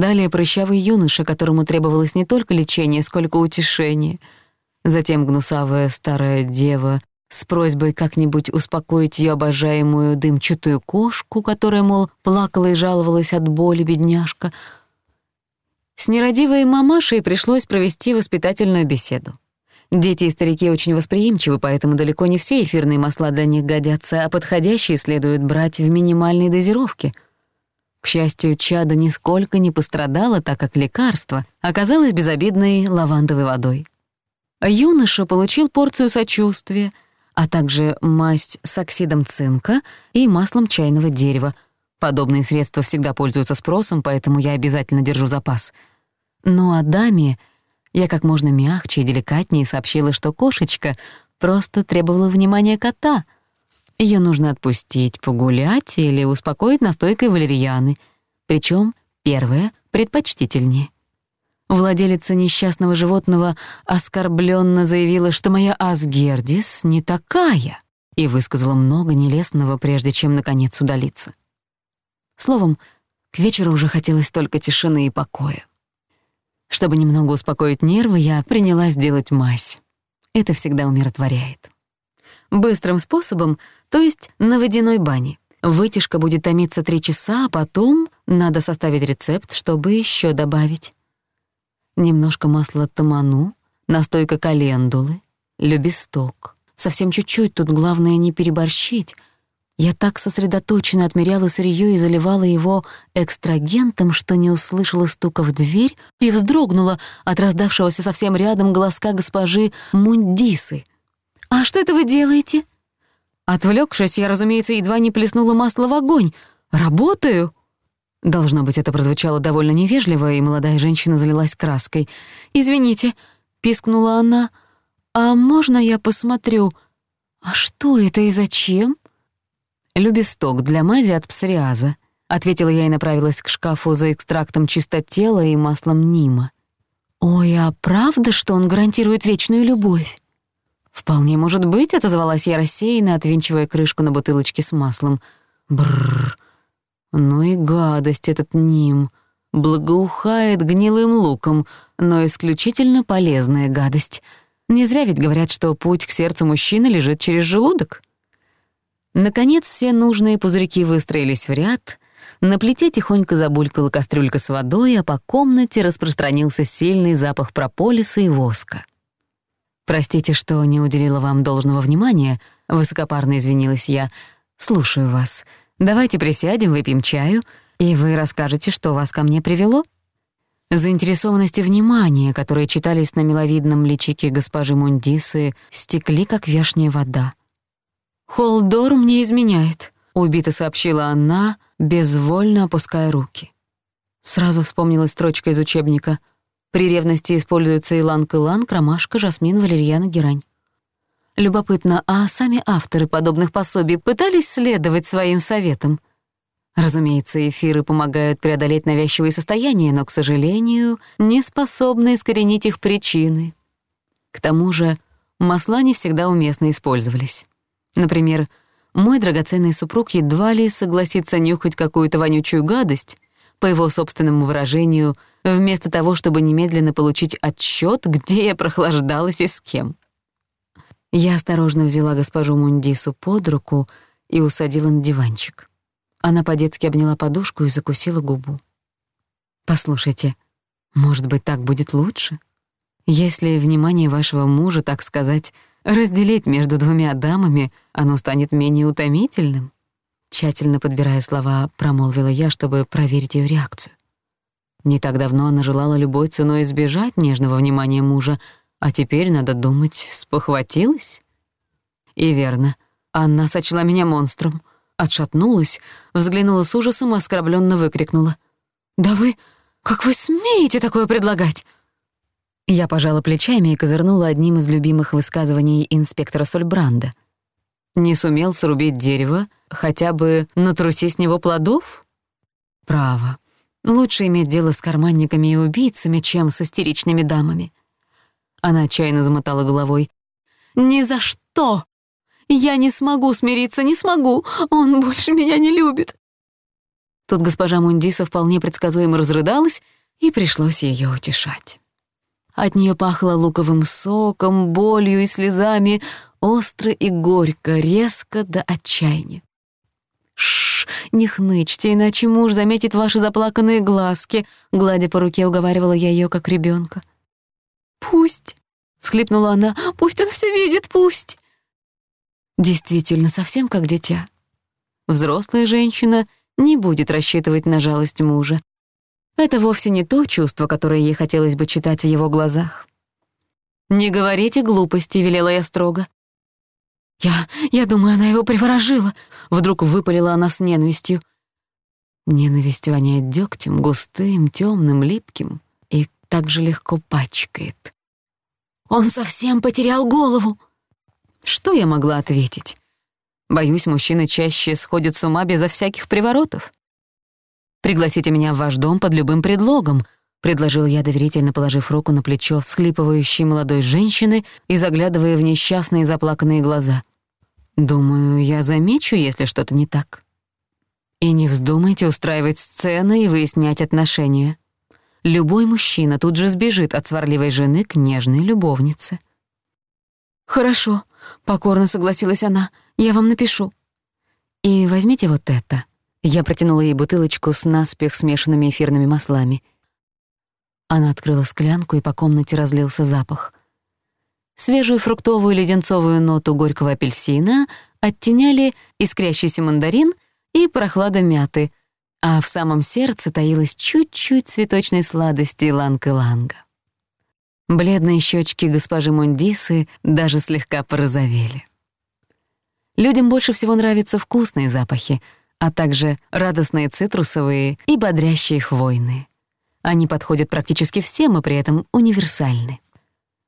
Далее прыщавый юноша, которому требовалось не только лечение, сколько утешение. Затем гнусавая старая дева с просьбой как-нибудь успокоить ее обожаемую дымчатую кошку, которая, мол, плакала и жаловалась от боли бедняжка. С нерадивой мамашей пришлось провести воспитательную беседу. Дети и старики очень восприимчивы, поэтому далеко не все эфирные масла для них годятся, а подходящие следует брать в минимальной дозировке — к счастью, чада нисколько не пострадала, так как лекарство оказалось безобидной лавандовой водой. Юноша получил порцию сочувствия, а также масть с оксидом цинка и маслом чайного дерева. Подобные средства всегда пользуются спросом, поэтому я обязательно держу запас. Но о даме я как можно мягче и деликатнее сообщила, что кошечка просто требовала внимания кота — ее нужно отпустить, погулять или успокоить настойкой валерьяны. Причем первое предпочтительнее. Владелица несчастного животного оскорбленно заявила, что моя Асгердис не такая, и высказала много нелестного, прежде чем, наконец, удалиться. Словом, к вечеру уже хотелось только тишины и покоя. Чтобы немного успокоить нервы, я принялась делать мазь. Это всегда умиротворяет. Быстрым способом то есть на водяной бане. Вытяжка будет томиться три часа, а потом надо составить рецепт, чтобы еще добавить. Немножко масла таману, настойка календулы, любисток. Совсем чуть-чуть, тут главное не переборщить. Я так сосредоточенно отмеряла сырье и заливала его экстрагентом, что не услышала стука в дверь и вздрогнула от раздавшегося совсем рядом голоска госпожи Мундисы. «А что это вы делаете?» Отвлекшись, я, разумеется, едва не плеснула масло в огонь. «Работаю!» Должно быть, это прозвучало довольно невежливо, и молодая женщина залилась краской. «Извините», — пискнула она, — «а можно я посмотрю?» «А что это и зачем?» «Любесток для мази от псориаза», — ответила я и направилась к шкафу за экстрактом чистотела и маслом Нима. «Ой, а правда, что он гарантирует вечную любовь?» «Вполне может быть», — отозвалась я рассеянно, отвинчивая крышку на бутылочке с маслом. Бррр. Ну и гадость этот ним. Благоухает гнилым луком, но исключительно полезная гадость. Не зря ведь говорят, что путь к сердцу мужчины лежит через желудок. Наконец все нужные пузырьки выстроились в ряд. На плите тихонько забулькала кастрюлька с водой, а по комнате распространился сильный запах прополиса и воска. «Простите, что не уделила вам должного внимания», — высокопарно извинилась я. «Слушаю вас. Давайте присядем, выпьем чаю, и вы расскажете, что вас ко мне привело». Заинтересованность и внимание, которые читались на миловидном личике госпожи Мундисы, стекли, как вешняя вода. «Холдор мне изменяет», — убито сообщила она, безвольно опуская руки. Сразу вспомнилась строчка из учебника — при ревности используются илан-кылан, кромашка, жасмин, валерьяна, герань. Любопытно, а сами авторы подобных пособий пытались следовать своим советам? Разумеется, эфиры помогают преодолеть навязчивые состояния, но, к сожалению, не способны искоренить их причины. К тому же масла не всегда уместно использовались. Например, мой драгоценный супруг едва ли согласится нюхать какую-то вонючую гадость, по его собственному выражению, вместо того, чтобы немедленно получить отчет, где я прохлаждалась и с кем. Я осторожно взяла госпожу Мундису под руку и усадила на диванчик. Она по-детски обняла подушку и закусила губу. «Послушайте, может быть, так будет лучше? Если внимание вашего мужа, так сказать, разделить между двумя дамами, оно станет менее утомительным?» Тщательно подбирая слова, промолвила я, чтобы проверить её реакцию. Не так давно она желала любой ценой избежать нежного внимания мужа, а теперь, надо думать, спохватилась. И верно, она сочла меня монстром, отшатнулась, взглянула с ужасом и оскорблённо выкрикнула. «Да вы... Как вы смеете такое предлагать? Я пожала не сумел срубить дерево, хотя бы натруси с него плодов? Право. Лучше иметь дело с карманниками и убийцами, чем с истеричными дамами. Она отчаянно замотала головой. «Ни за что! Я не смогу смириться, не смогу! Он больше меня не любит!» Тут госпожа Мундиса вполне предсказуемо разрыдалась, и пришлось ее утешать. От нее пахло луковым соком, болью и слезами остро и горько, резко до отчаяния. Ш, не хнычьте, иначе муж заметит ваши заплаканные глазки», — гладя по руке уговаривала я ее как ребенка. «Пусть», — всхлипнула она, — «пусть он все видит, пусть». Действительно, совсем как дитя. Взрослая женщина не будет рассчитывать на жалость мужа. Это вовсе не то чувство, которое ей хотелось бы читать в его глазах. «Не говорите глупости», — велела я строго. Я... я думаю, она его приворожила!» Вдруг выпалила она с ненавистью. Ненависть воняет дёгтем, густым, тёмным, липким и так же легко пачкает. «Он совсем потерял голову!» Что я могла ответить? Боюсь, мужчины чаще сходят с ума безо всяких приворотов. «Пригласите меня в ваш дом под любым предлогом», — предложил я, доверительно положив руку на плечо всхлипывающей молодой женщины и заглядывая в несчастные заплаканные глаза. Думаю, я замечу, если что-то не так. И не вздумайте устраивать сцены и выяснять отношения. Любой мужчина тут же сбежит от сварливой жены к нежной любовнице. «Хорошо», — покорно согласилась она, — «я вам напишу». «И возьмите вот это». Я протянула ей бутылочку с наспех смешанными эфирными маслами. Она открыла склянку, и по комнате разлился запах — Свежую фруктовую леденцовую ноту горького апельсина оттеняли искрящийся мандарин и прохлада мяты, а в самом сердце таилась чуть-чуть цветочной сладости иланг-иланга. Бледные щечки госпожи Мундисы даже слегка порозовели. Людям больше всего нравятся вкусные запахи, а также радостные цитрусовые и бодрящие хвойные. Они подходят практически всем и при этом универсальны.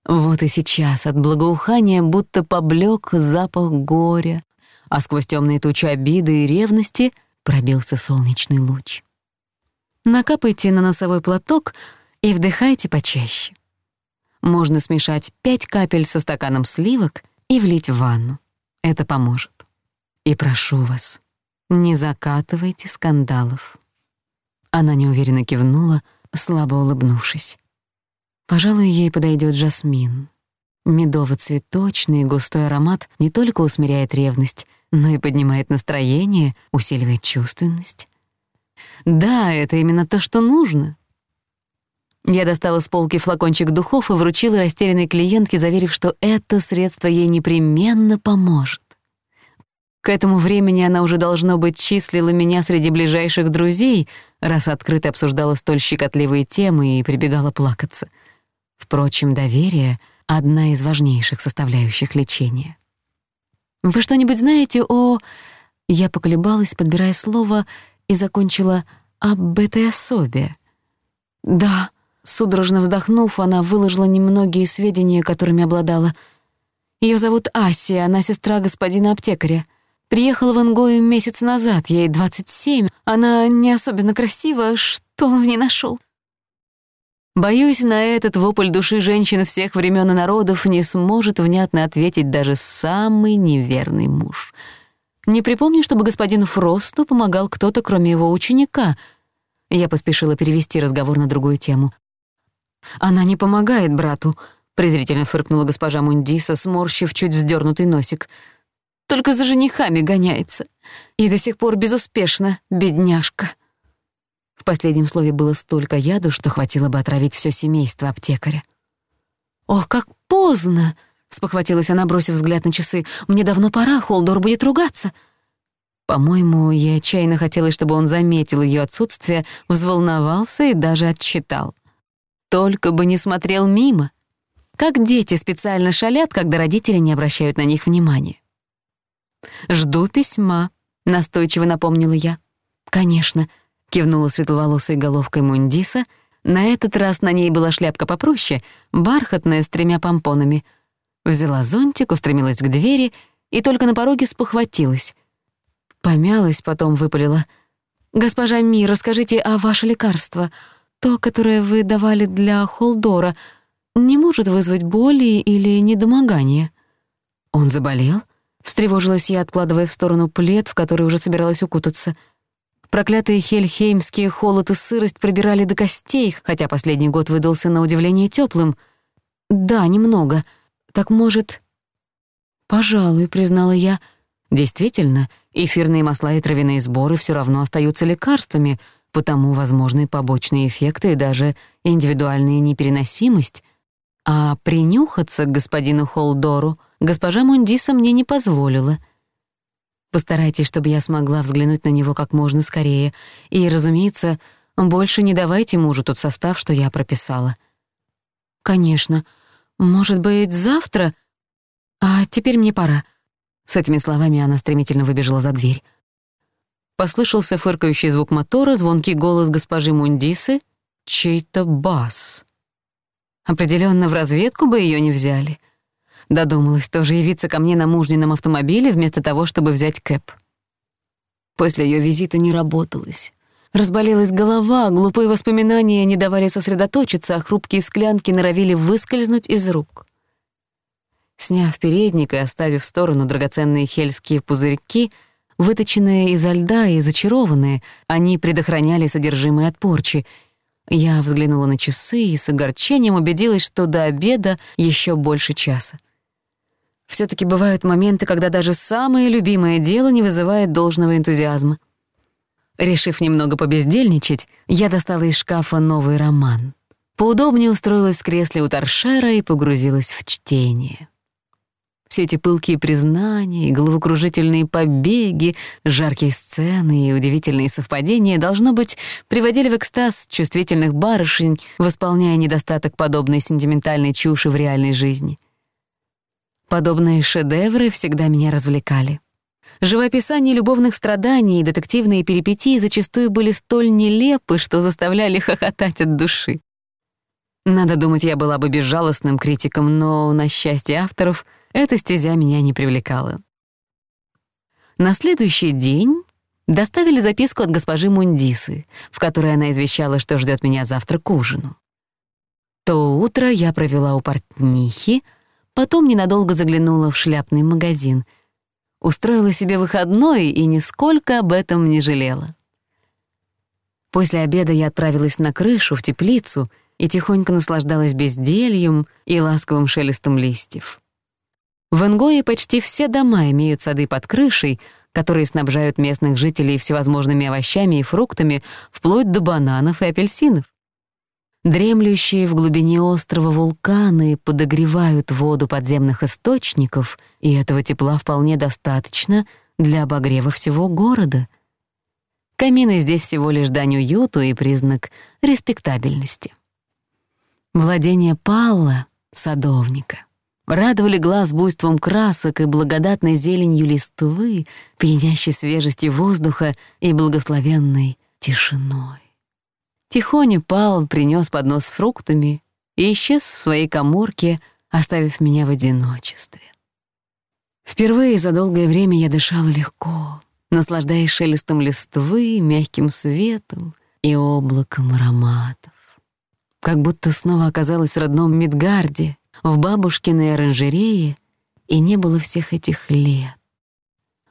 Вот и сейчас от благоухания будто поблек запах горя, а сквозь темные тучи обиды и ревности пробился солнечный луч. Накапайте на носовой платок и вдыхайте почаще. Можно смешать пять капель со стаканом сливок и влить в ванну. Это поможет. И прошу вас, не закатывайте скандалов. Она неуверенно кивнула, слабо улыбнувшись. Пожалуй, ей подойдет жасмин. Медово-цветочный густой аромат не только усмиряет ревность, но и поднимает настроение, усиливает чувственность. Да, это именно то, что нужно. Я достала с полки флакончик духов и вручила растерянной клиентке, заверив, что это средство ей непременно поможет. К этому времени она уже, должно быть, числила меня среди ближайших друзей, раз открыто обсуждала столь щекотливые темы и прибегала плакаться — Впрочем, доверие — одна из важнейших составляющих лечения. «Вы что-нибудь знаете о...» Я поколебалась, подбирая слово, и закончила «об этой особе». «Да», — судорожно вздохнув, она выложила немногие сведения, которыми обладала. «Её зовут Асия, она сестра господина аптекаря. Приехала в Ингою месяц назад, ей 27, она не особенно красива, что он в ней нашёл? Боюсь, на этот вопль души женщин всех времен и народов не сможет внятно ответить даже самый неверный муж. Не припомню, чтобы господин Фросту помогал кто-то, кроме его ученика. Я поспешила перевести разговор на другую тему. «Она не помогает брату», — презрительно фыркнула госпожа Мундиса, сморщив чуть вздернутый носик. «Только за женихами гоняется. И до сих пор безуспешно, бедняжка». В последнем слове было столько яду, что хватило бы отравить всё семейство аптекаря. «Ох, как поздно!» — спохватилась она, бросив взгляд на часы. «Мне давно пора, Холдор будет ругаться». По-моему, ей отчаянно хотелось, чтобы он заметил её отсутствие, взволновался и даже отчитал. Только бы не смотрел мимо. Как дети специально шалят, когда родители не обращают на них внимания. «Жду письма», — настойчиво напомнила я. «Конечно», — Кивнула светловолосой головкой Мундиса. На этот раз на ней была шляпка попроще, бархатная с тремя помпонами. Взяла зонтик, устремилась к двери и только на пороге спохватилась. Помялась, потом выпалила. «Госпожа Ми, расскажите о ваше лекарство. То, которое вы давали для Холдора, не может вызвать боли или недомогания». «Он заболел?» — встревожилась я, откладывая в сторону плед, в который уже собиралась укутаться — Проклятые хельхеймские холод и сырость пробирали до костей, хотя последний год выдался на удивление тёплым. Да, немного. Так, может... «Пожалуй», — признала я. «Действительно, эфирные масла и травяные сборы всё равно остаются лекарствами, потому возможны побочные эффекты и даже индивидуальная непереносимость. А принюхаться к господину Холдору госпожа Мундиса мне не позволила». Постарайтесь, чтобы я смогла взглянуть на него как можно скорее. И, разумеется, больше не давайте мужу тот состав, что я прописала. Конечно. Может быть, завтра? А теперь мне пора. С этими словами она стремительно выбежала за дверь. Послышался фыркающий звук мотора, звонкий голос госпожи Мундисы, чей-то бас. Определенно в разведку бы ее не взяли. Додумалась тоже явиться ко мне на мужнином автомобиле вместо того, чтобы взять кэп. После её визита не работалось. Разболелась голова, глупые воспоминания не давали сосредоточиться, а хрупкие склянки норовили выскользнуть из рук. Сняв передник и оставив в сторону драгоценные хельские пузырьки, выточенные изо льда и зачарованные, они предохраняли содержимое от порчи. Я взглянула на часы и с огорчением убедилась, что до обеда ещё больше часа. Все-таки бывают моменты, когда даже самое любимое дело не вызывает должного энтузиазма. Решив немного побездельничать, я достала из шкафа новый роман. Поудобнее устроилась в кресле у торшера и погрузилась в чтение. Все эти пылкие признания и головокружительные побеги, жаркие сцены и удивительные совпадения, должно быть, приводили в экстаз чувствительных барышень, восполняя недостаток подобной сентиментальной чуши в реальной жизни. Подобные шедевры всегда меня развлекали. Живописание любовных страданий и детективные перипетии зачастую были столь нелепы, что заставляли хохотать от души. Надо думать, я была бы безжалостным критиком, но, на счастье авторов, эта стезя меня не привлекала. На следующий день доставили записку от госпожи Мундисы, в которой она извещала, что ждёт меня завтра к ужину. То утро я провела у портнихи, Потом ненадолго заглянула в шляпный магазин. Устроила себе выходной и нисколько об этом не жалела. После обеда я отправилась на крышу, в теплицу, и тихонько наслаждалась бездельем и ласковым шелестом листьев. В Энгое почти все дома имеют сады под крышей, которые снабжают местных жителей всевозможными овощами и фруктами, вплоть до бананов и апельсинов. Дремлющие в глубине острова вулканы подогревают воду подземных источников, и этого тепла вполне достаточно для обогрева всего города. Камины здесь всего лишь дань уюту и признак респектабельности. Владение Палла, садовника, радовали глаз буйством красок и благодатной зеленью листвы, пьянящей свежестью воздуха и благословенной тишиной. Тихоня пал, принёс поднос с фруктами и исчез в своей коморке, оставив меня в одиночестве. Впервые за долгое время я дышала легко, наслаждаясь шелестом листвы, мягким светом и облаком ароматов. Как будто снова оказалась в родном Мидгарде, в бабушкиной оранжерее, и не было всех этих лет.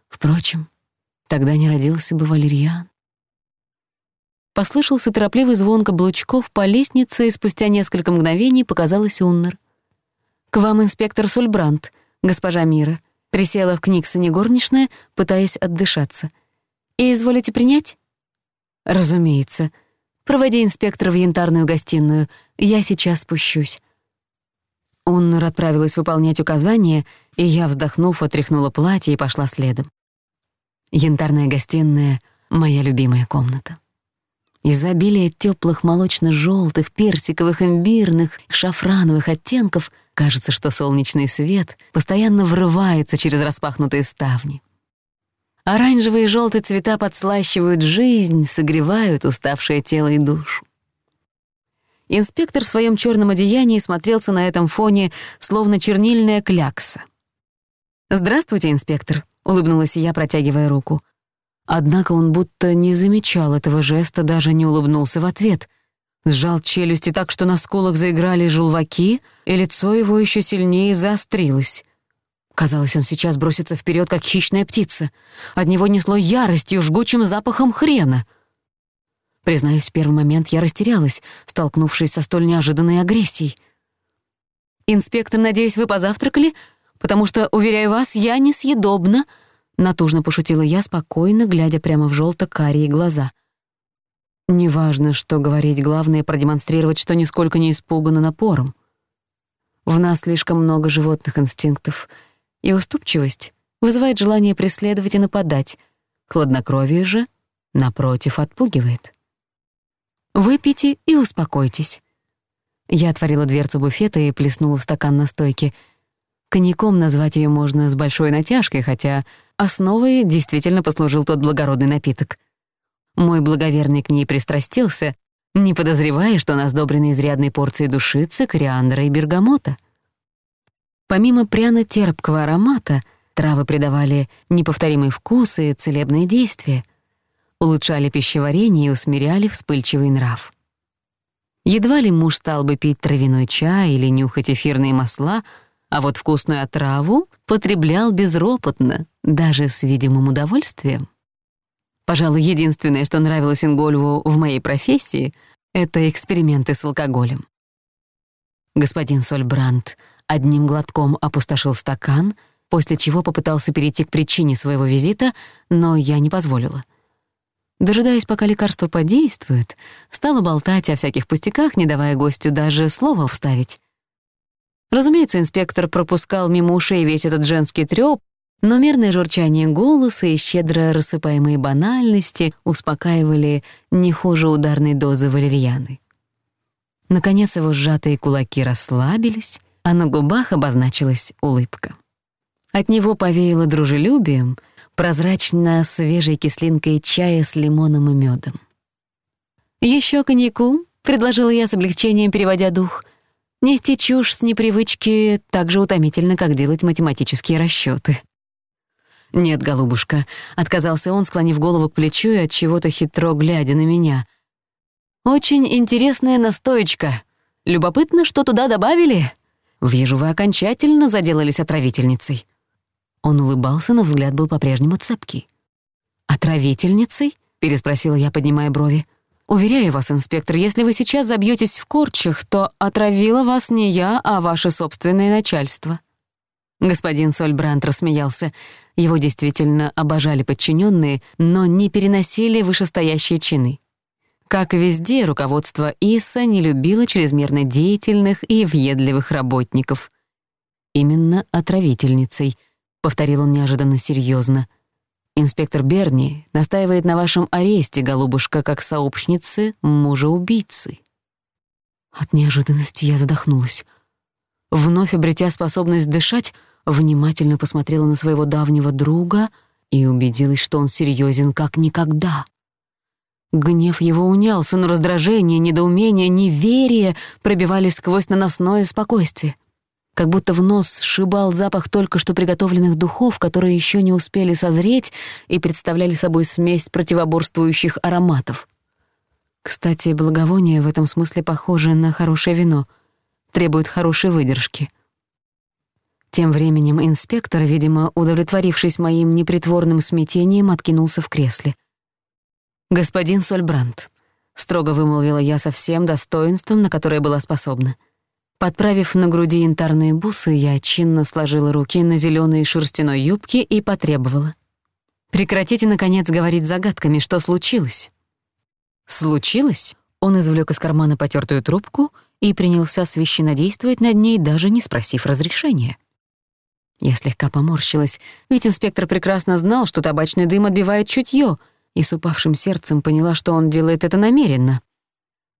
Впрочем, тогда не родился бы валерьян. Послышался торопливый звон каблучков по лестнице, и спустя несколько мгновений показалась Уннер. «К вам инспектор Сульбрант, госпожа Мира», — присела в Книксоне горничная, пытаясь отдышаться. «И изволите принять?» «Разумеется. Проводи инспектора в янтарную гостиную. Я сейчас спущусь». Уннер отправилась выполнять указания, и я, вздохнув, отряхнула платье и пошла следом. Янтарная гостиная — моя любимая комната изобилие теплых молочно-желтых, персиковых, имбирных, шафрановых оттенков, кажется, что солнечный свет постоянно врывается через распахнутые ставни. Оранжевые и желтые цвета подслащивают жизнь, согревают уставшее тело и душу. Инспектор в своем черном одеянии смотрелся на этом фоне, словно чернильная клякса. «Здравствуйте, инспектор», — улыбнулась я, протягивая руку. Однако он будто не замечал этого жеста, даже не улыбнулся в ответ. Сжал челюсти так, что на сколах заиграли желваки, и лицо его еще сильнее заострилось. Казалось, он сейчас бросится вперед, как хищная птица. От него несло яростью, жгучим запахом хрена. Признаюсь, в первый момент я растерялась, столкнувшись со столь неожиданной агрессией. «Инспектор, надеюсь, вы позавтракали? Потому что, уверяю вас, я несъедобна», Натужно пошутила я, спокойно, глядя прямо в жёлто-карие глаза. Неважно, что говорить, главное — продемонстрировать, что нисколько не испугана напором. В нас слишком много животных инстинктов, и уступчивость вызывает желание преследовать и нападать, хладнокровие же, напротив, отпугивает. «Выпейте и успокойтесь». Я отворила дверцу буфета и плеснула в стакан настойки — Коньяком назвать её можно с большой натяжкой, хотя основой действительно послужил тот благородный напиток. Мой благоверный к ней пристрастился, не подозревая, что она сдобрена изрядной порцией душицы, кориандра и бергамота. Помимо пряно-терпкого аромата, травы придавали неповторимый вкус и целебные действия, улучшали пищеварение и усмиряли вспыльчивый нрав. Едва ли муж стал бы пить травяной чай или нюхать эфирные масла — а вот вкусную отраву потреблял безропотно, даже с видимым удовольствием. Пожалуй, единственное, что нравилось Ингольву в моей профессии, это эксперименты с алкоголем. Господин Сольбранdt одним глотком опустошил стакан, после чего попытался перейти к причине своего визита, но я не позволила. Дожидаясь, пока лекарство подействует, стала болтать о всяких пустяках, не давая гостю даже слова вставить. Разумеется, инспектор пропускал мимо ушей весь этот женский трёп, но мерное журчание голоса и щедро рассыпаемые банальности успокаивали не хуже ударной дозы валерьяны. Наконец его сжатые кулаки расслабились, а на губах обозначилась улыбка. От него повеяло дружелюбием, прозрачно свежей кислинкой чая с лимоном и мёдом. «Ещё коньяку?» — предложила я с облегчением, переводя дух — Нести чушь с непривычки так же утомительно, как делать математические расчёты. «Нет, голубушка», — отказался он, склонив голову к плечу и от чего то хитро глядя на меня. «Очень интересная настоечка. Любопытно, что туда добавили. Вижу, вы окончательно заделались отравительницей». Он улыбался, но взгляд был по-прежнему цепкий. «Отравительницей?» — переспросила я, поднимая брови. Уверяю вас, инспектор, если вы сейчас забьетесь в корчах, то отравила вас не я, а ваше собственное начальство». Господин Сольбрант рассмеялся. Его действительно обожали подчиненные, но не переносили вышестоящие чины. Как и везде, руководство ИСа не любило чрезмерно деятельных и въедливых работников. «Именно отравительницей», — повторил он неожиданно серьезно. — Инспектор Берни настаивает на вашем аресте, голубушка, как сообщницы мужа-убийцы. От неожиданности я задохнулась. Вновь обретя способность дышать, внимательно посмотрела на своего давнего друга и убедилась, что он серьезен как никогда. Гнев его унялся, но раздражение, недоумение, неверие пробивали сквозь наносное спокойствие как будто в нос сшибал запах только что приготовленных духов, которые еще не успели созреть и представляли собой смесь противоборствующих ароматов. Кстати, благовоние в этом смысле похоже на хорошее вино, требует хорошей выдержки. Тем временем инспектор, видимо, удовлетворившись моим непритворным смятением, откинулся в кресле. «Господин Сольбрант», — строго вымолвила я со всем достоинством, на которое была способна, — Подправив на груди янтарные бусы, я чинно сложила руки на зелёной шерстяной юбке и потребовала. «Прекратите, наконец, говорить загадками, что случилось». «Случилось?» Он извлёк из кармана потёртую трубку и принялся священно действовать над ней, даже не спросив разрешения. Я слегка поморщилась, ведь инспектор прекрасно знал, что табачный дым отбивает чутьё, и с упавшим сердцем поняла, что он делает это намеренно —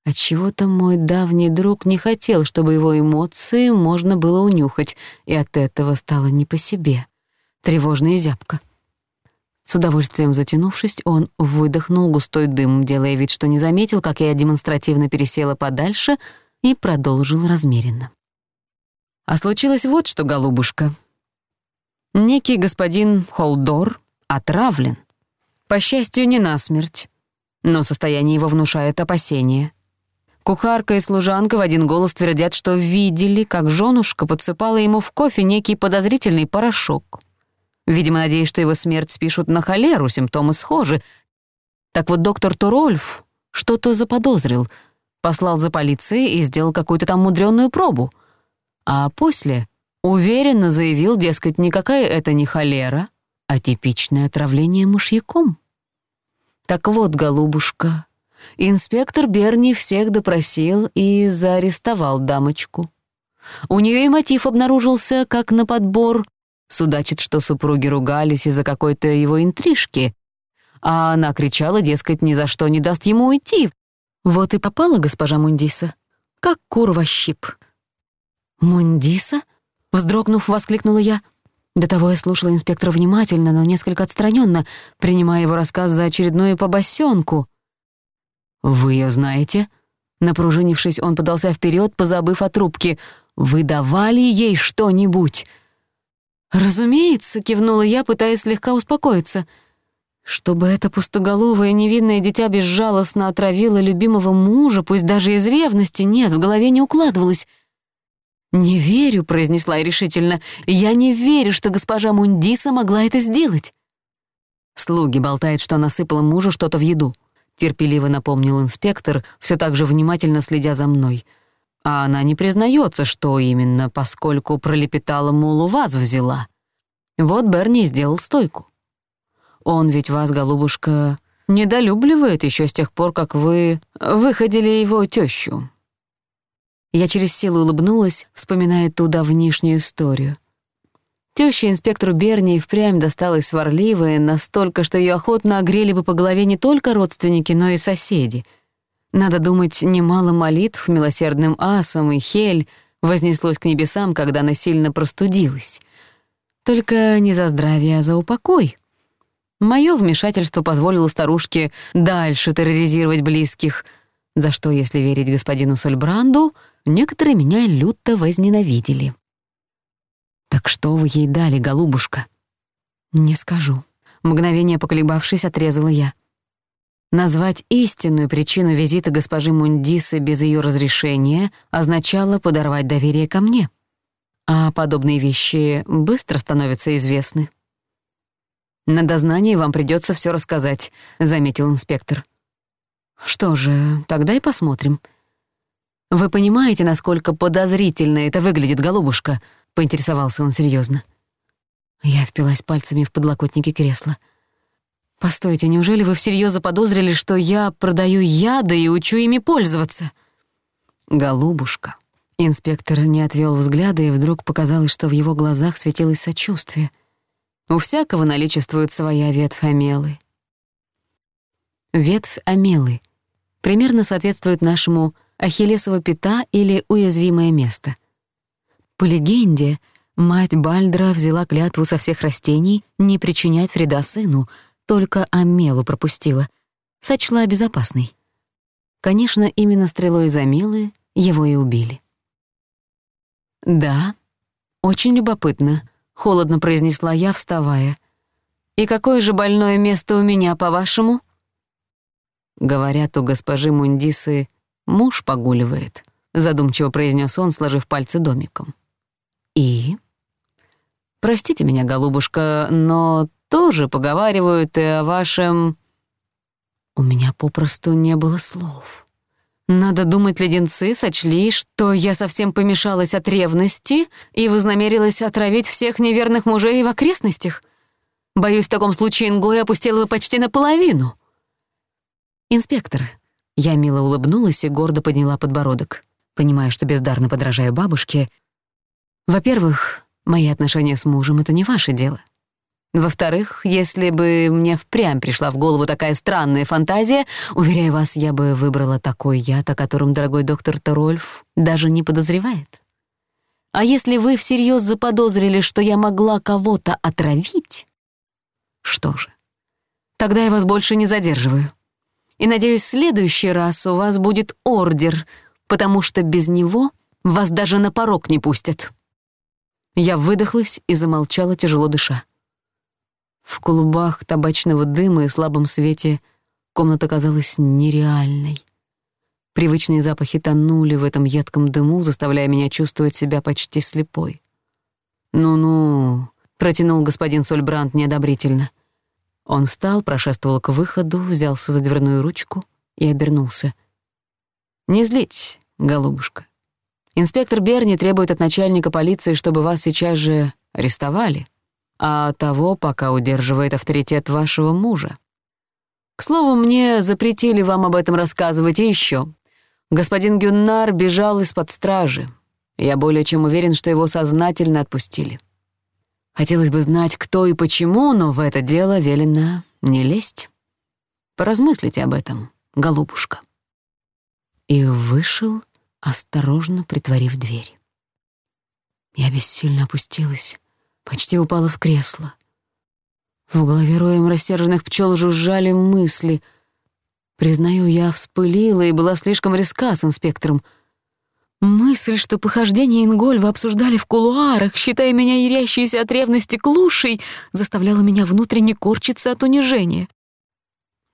Отчего-то мой давний друг не хотел, чтобы его эмоции можно было унюхать, и от этого стало не по себе. Тревожно и зябко. С удовольствием затянувшись, он выдохнул густой дым, делая вид, что не заметил, как я демонстративно пересела подальше и продолжил размеренно. А случилось вот что, голубушка. Некий господин Холдор отравлен. По счастью, не насмерть, но состояние его внушает опасения. Кухарка и служанка в один голос твердят, что видели, как женушка подсыпала ему в кофе некий подозрительный порошок. Видимо, надеясь, что его смерть спишут на холеру, симптомы схожи. Так вот доктор Турольф что-то заподозрил, послал за полицией и сделал какую-то там мудрёную пробу. А после уверенно заявил, дескать, никакая это не холера, а типичное отравление мышьяком. Так вот, голубушка, Инспектор Берни всех допросил и заарестовал дамочку. У нее и мотив обнаружился, как на подбор. Судачит, что супруги ругались из-за какой-то его интрижки. А она кричала, дескать, ни за что не даст ему уйти. Вот и попала госпожа Мундиса, как кур во щип. «Мундиса?» — вздрогнув, воскликнула я. До того я слушала инспектора внимательно, но несколько отстраненно, принимая его рассказ за очередную побосёнку — «Вы ее знаете?» Напружинившись, он подался вперед, позабыв о трубке. «Вы давали ей что-нибудь?» «Разумеется», — кивнула я, пытаясь слегка успокоиться. «Чтобы это пустоголовое невинное дитя безжалостно отравило любимого мужа, пусть даже из ревности, нет, в голове не укладывалось». «Не верю», — произнесла я решительно, — «я не верю, что госпожа Мундиса могла это сделать». Слуги болтают, что насыпала мужу что-то в еду терпеливо напомнил инспектор, всё так же внимательно следя за мной. А она не признаётся, что именно, поскольку пролепетала, мол, у вас взяла. Вот Берни сделал стойку. Он ведь вас, голубушка, недолюбливает ещё с тех пор, как вы выходили его тёщу. Я через силу улыбнулась, вспоминая ту давнишнюю историю. Теща инспектору Берни впрямь досталась сварливая, настолько, что ее охотно огрели бы по голове не только родственники, но и соседи. Надо думать, немало молитв милосердным асам и хель вознеслось к небесам, когда она сильно простудилась. Только не за здравие, а за упокой. Моё вмешательство позволило старушке дальше терроризировать близких, за что, если верить господину Сольбранду, некоторые меня люто возненавидели. Так что вы ей дали, голубушка?» «Не скажу». Мгновение поколебавшись, отрезала я. Назвать истинную причину визита госпожи Мундисы без ее разрешения означало подорвать доверие ко мне. А подобные вещи быстро становятся известны. «На дознании вам придётся всё рассказать», — заметил инспектор. «Что же, тогда и посмотрим». «Вы понимаете, насколько подозрительно это выглядит, голубушка?» поинтересовался он серьёзно. Я впилась пальцами в подлокотники кресла. «Постойте, неужели вы всерьёз заподозрили, что я продаю яды и учу ими пользоваться?» «Голубушка». Инспектор не отвёл взгляда, и вдруг показалось, что в его глазах светилось сочувствие. У всякого наличествует своя ветвь амелы. Ветвь амелы примерно соответствует нашему ахиллесова пята или уязвимое место. По легенде, мать Бальдра взяла клятву со всех растений не причинять вреда сыну, только Амелу пропустила, сочла безопасной. Конечно, именно стрелой из Амелы его и убили. «Да, очень любопытно», — холодно произнесла я, вставая. «И какое же больное место у меня, по-вашему?» Говорят, у госпожи Мундисы муж погуливает, задумчиво произнес он, сложив пальцы домиком. «И?» «Простите меня, голубушка, но тоже поговаривают и о вашем...» У меня попросту не было слов. Надо думать, леденцы сочли, что я совсем помешалась от ревности и вознамерилась отравить всех неверных мужей в окрестностях. Боюсь, в таком случае Ингой опустил бы почти наполовину. «Инспектор», — я мило улыбнулась и гордо подняла подбородок. Понимая, что бездарно подражаю бабушке, во-первых, мои отношения с мужем — это не ваше дело. Во-вторых, если бы мне впрямь пришла в голову такая странная фантазия, уверяю вас, я бы выбрала такой яд, о котором дорогой доктор Торольф даже не подозревает. А если вы всерьез заподозрили, что я могла кого-то отравить? Что же, тогда я вас больше не задерживаю. И, надеюсь, в следующий раз у вас будет ордер, потому что без него вас даже на порог не пустят». Я выдохлась и замолчала, тяжело дыша. В клубах табачного дыма и слабом свете комната казалась нереальной. Привычные запахи тонули в этом едком дыму, заставляя меня чувствовать себя почти слепой. «Ну-ну», — протянул господин Сольбрант неодобрительно. Он встал, прошествовал к выходу, взялся за дверную ручку и обернулся. «Не злить, голубушка. Инспектор Берни требует от начальника полиции, чтобы вас сейчас же арестовали, а того пока удерживает авторитет вашего мужа. К слову, мне запретили вам об этом рассказывать и еще. Господин Гюннар бежал из-под стражи. Я более чем уверен, что его сознательно отпустили. Хотелось бы знать, кто и почему, но в это дело велено не лезть. Поразмыслите об этом, голубушка. И вышел осторожно притворив дверь. Я бессильно опустилась, почти упала в кресло. В голове роем рассерженных пчел жужжали мысли. Признаю, я вспылила и была слишком резка с инспектором. Мысль, что похождение Ингольва обсуждали в кулуарах, считая меня ярящейся от ревности клушей, заставляла меня внутренне корчиться от унижения.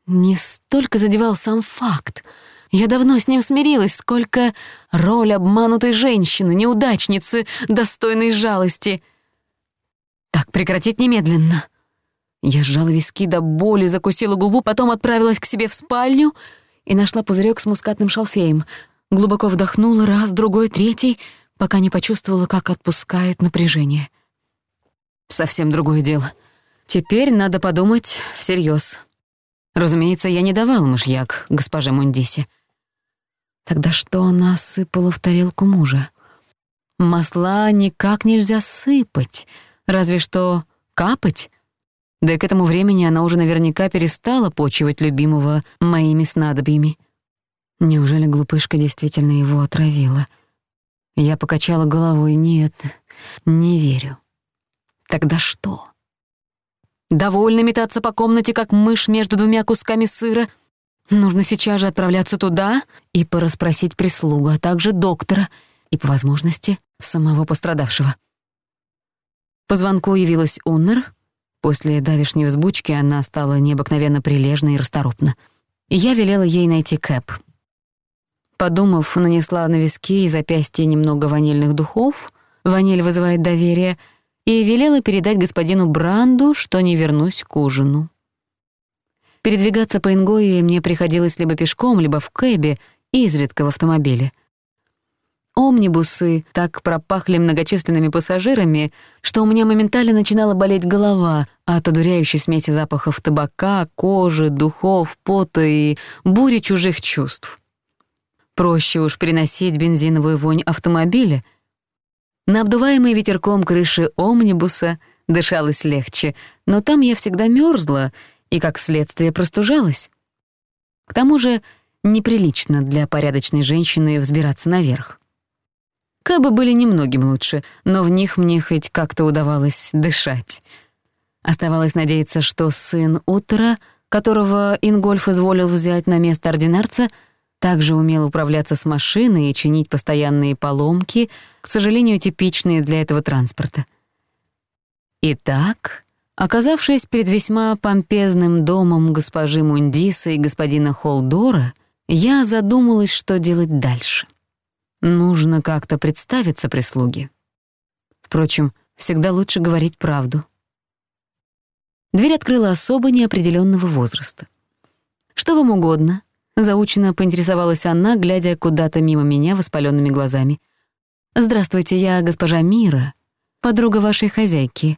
Не столько задевал сам факт — я давно с ним смирилась, сколько роль обманутой женщины, неудачницы, достойной жалости. Так прекратить немедленно. Я сжала виски до боли, закусила губу, потом отправилась к себе в спальню и нашла пузырёк с мускатным шалфеем. Глубоко вдохнула раз, другой, третий, пока не почувствовала, как отпускает напряжение. Совсем другое дело. Теперь надо подумать всерьёз. Разумеется, я не давал мышьяк госпоже Мундисе. Тогда что она сыпала в тарелку мужа? Масла никак нельзя сыпать, разве что капать. Да и к этому времени она уже наверняка перестала почивать любимого моими снадобьями. Неужели глупышка действительно его отравила? Я покачала головой. Нет, не верю. Тогда что? Довольно метаться по комнате, как мышь между двумя кусками сыра. Нужно сейчас же отправляться туда и порасспросить прислугу, а также доктора и, по возможности, самого пострадавшего. По звонку явилась Уннер. После давешней взбучки она стала необыкновенно прилежна и расторопна. я велела ей найти Кэп. Подумав, нанесла на виски и запястье немного ванильных духов, ваниль вызывает доверие, и велела передать господину Бранду, что не вернусь к ужину. Передвигаться по Ингое мне приходилось либо пешком, либо в кэбе, и изредка в автомобиле. Омнибусы так пропахли многочисленными пассажирами, что у меня моментально начинала болеть голова от одуряющей смеси запахов табака, кожи, духов, пота и бури чужих чувств. Проще уж приносить бензиновую вонь автомобиля. На обдуваемой ветерком крыши омнибуса дышалось легче, но там я всегда мёрзла — и, как следствие, простужалась. К тому же неприлично для порядочной женщины взбираться наверх. Кабы были немногим лучше, но в них мне хоть как-то удавалось дышать. Оставалось надеяться, что сын утра, которого Ингольф изволил взять на место ординарца, также умел управляться с машиной и чинить постоянные поломки, к сожалению, типичные для этого транспорта. Итак, Оказавшись перед весьма помпезным домом госпожи Мундиса и господина Холдора, я задумалась, что делать дальше. Нужно как-то представиться прислуге. Впрочем, всегда лучше говорить правду. Дверь открыла особо неопределённого возраста. «Что вам угодно?» — заученно поинтересовалась она, глядя куда-то мимо меня воспалёнными глазами. «Здравствуйте, я госпожа Мира, подруга вашей хозяйки»,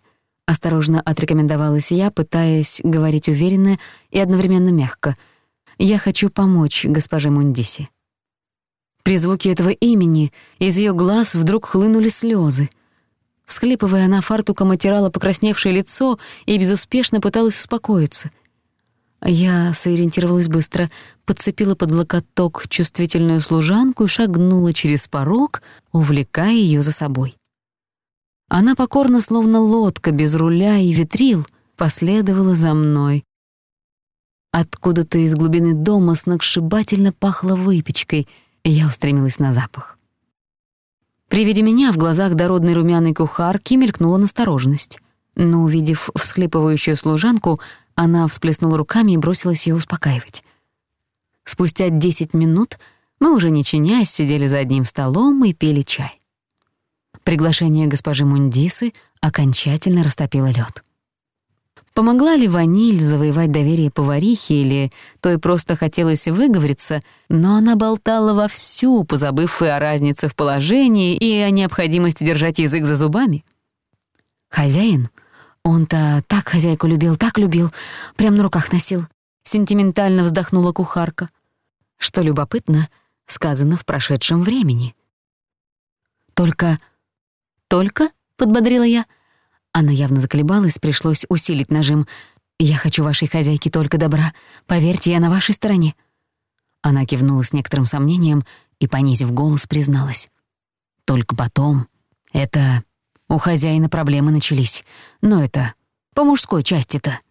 осторожно отрекомендовалась я, пытаясь говорить уверенно и одновременно мягко. «Я хочу помочь госпоже Мундиси». При звуке этого имени из её глаз вдруг хлынули слёзы. Всхлипывая, она фартуком отирала покрасневшее лицо и безуспешно пыталась успокоиться. Я сориентировалась быстро, подцепила под локоток чувствительную служанку и шагнула через порог, увлекая её за собой. Она покорно, словно лодка без руля и ветрил, последовала за мной. Откуда-то из глубины дома сногсшибательно пахло выпечкой, и я устремилась на запах. При виде меня в глазах дородной румяной кухарки мелькнула настороженность. Но, увидев всхлипывающую служанку, она всплеснула руками и бросилась ее успокаивать. Спустя десять минут мы уже не чинясь сидели за одним столом и пили чай. Приглашение госпожи Мундисы окончательно растопило лед. Помогла ли ваниль завоевать доверие поварихи или той просто хотелось выговориться, но она болтала вовсю, позабыв и о разнице в положении, и о необходимости держать язык за зубами. Хозяин? Он-то так хозяйку любил, так любил, прям на руках носил. Сентиментально вздохнула кухарка. Что любопытно, сказано в прошедшем времени. Только «Только?» — подбодрила я. Она явно заколебалась, пришлось усилить нажим. «Я хочу вашей хозяйке только добра. Поверьте, я на вашей стороне». Она кивнула с некоторым сомнением и, понизив голос, призналась. «Только потом. Это... У хозяина проблемы начались. Но это... По мужской части-то».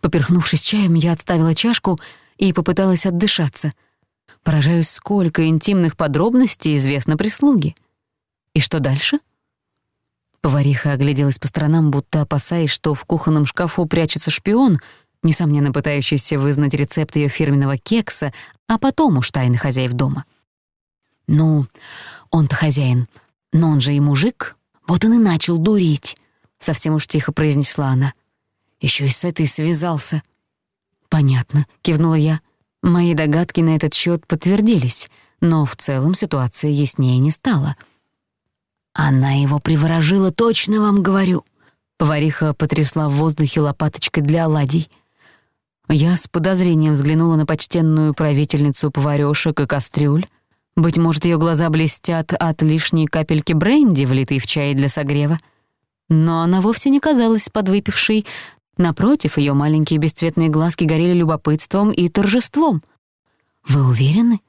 Поперхнувшись чаем, я отставила чашку и попыталась отдышаться. Поражаюсь, сколько интимных подробностей известно прислуге. «И что дальше?» Повариха огляделась по сторонам, будто опасаясь, что в кухонном шкафу прячется шпион, несомненно пытающийся вызнать рецепт её фирменного кекса, а потом уж тайны хозяев дома. «Ну, он-то хозяин, но он же и мужик. Вот он и начал дурить», — совсем уж тихо произнесла она. «Ещё и с этой связался». «Понятно», — кивнула я. Мои догадки на этот счёт подтвердились, но в целом ситуация яснее не стала — она его приворожила, точно вам говорю. Повариха потрясла в воздухе лопаточкой для оладий. Я с подозрением взглянула на почтенную правительницу поварёшек и кастрюль. Быть может, её глаза блестят от лишней капельки бренди, влитой в чай для согрева. Но она вовсе не казалась подвыпившей. Напротив, её маленькие бесцветные глазки горели любопытством и торжеством. «Вы уверены?»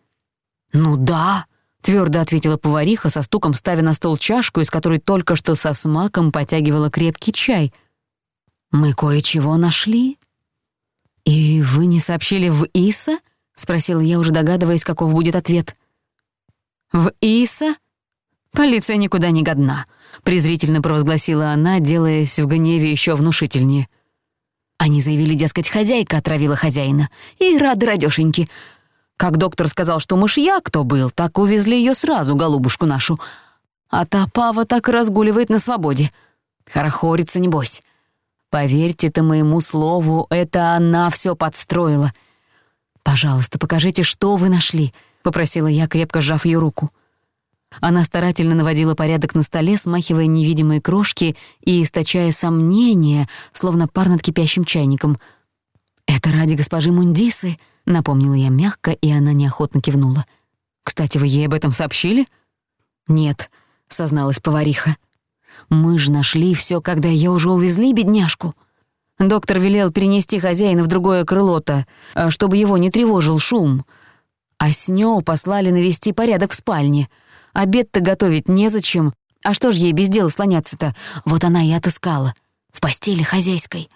«Ну да!» Твердо ответила повариха, со стуком ставя на стол чашку, из которой только что со смаком потягивала крепкий чай. «Мы кое-чего нашли?» «И вы не сообщили в Иса?» — спросила я, уже догадываясь, каков будет ответ. «В Иса? Полиция никуда не годна», — презрительно провозгласила она, делаясь в гневе еще внушительнее. Они заявили, дескать, хозяйка отравила хозяина. И рады радёшеньки — как доктор сказал, что мышьяк кто был, так увезли ее сразу, голубушку нашу. А та пава так и разгуливает на свободе. Хорохорится, небось. Поверьте-то моему слову, это она все подстроила. «Пожалуйста, покажите, что вы нашли», — попросила я, крепко сжав ее руку. Она старательно наводила порядок на столе, смахивая невидимые крошки и источая сомнения, словно пар над кипящим чайником. «Это ради госпожи Мундисы?» Напомнила я мягко, и она неохотно кивнула. «Кстати, вы ей об этом сообщили?» «Нет», — созналась повариха. «Мы же нашли всё, когда её уже увезли, бедняжку». Доктор велел перенести хозяина в другое крыло-то, а чтобы его не тревожил шум. А Снё послали навести порядок в спальне. Обед-то готовить незачем. А что ж ей без дела слоняться-то? Вот она и отыскала. В постели хозяйской.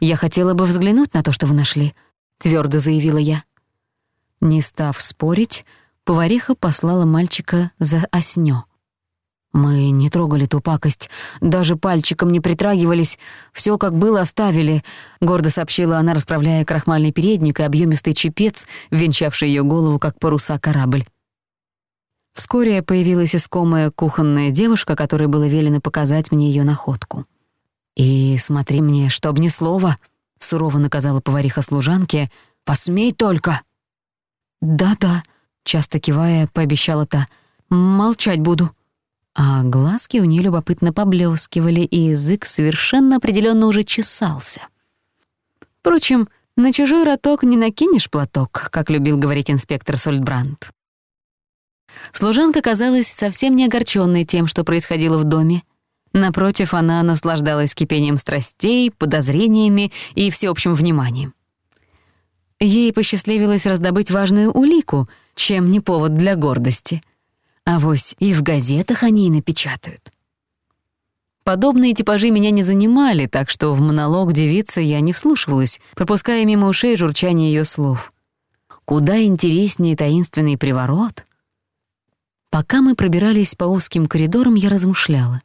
«Я хотела бы взглянуть на то, что вы нашли», — твёрдо заявила я. Не став спорить, повариха послала мальчика за оснё. Мы не трогали ту пакость, даже пальчиком не притрагивались, всё как было оставили, — гордо сообщила она, расправляя крахмальный передник и объёмистый чепец, венчавший её голову, как паруса корабль. Вскоре появилась искомая кухонная девушка, которой было велено показать мне её находку. «И смотри мне, чтоб ни слова», сурово наказала повариха служанке. «Посмей только!» «Да-да», — часто кивая, пообещала та. «Молчать буду». А глазки у нее любопытно поблескивали, и язык совершенно определенно уже чесался. Впрочем, на чужой роток не накинешь платок, как любил говорить инспектор Сольдбранд Служанка казалась совсем не огорченной тем, что происходило в доме, Напротив, она наслаждалась кипением страстей, подозрениями и всеобщим вниманием. Ей посчастливилось раздобыть важную улику, чем не повод для гордости. А вось и в газетах они и напечатают. Подобные типажи меня не занимали, так что в монолог девицы я не вслушивалась, пропуская мимо ушей журчание ее слов. Куда интереснее таинственный приворот. Пока мы пробирались по узким коридорам, я размышляла.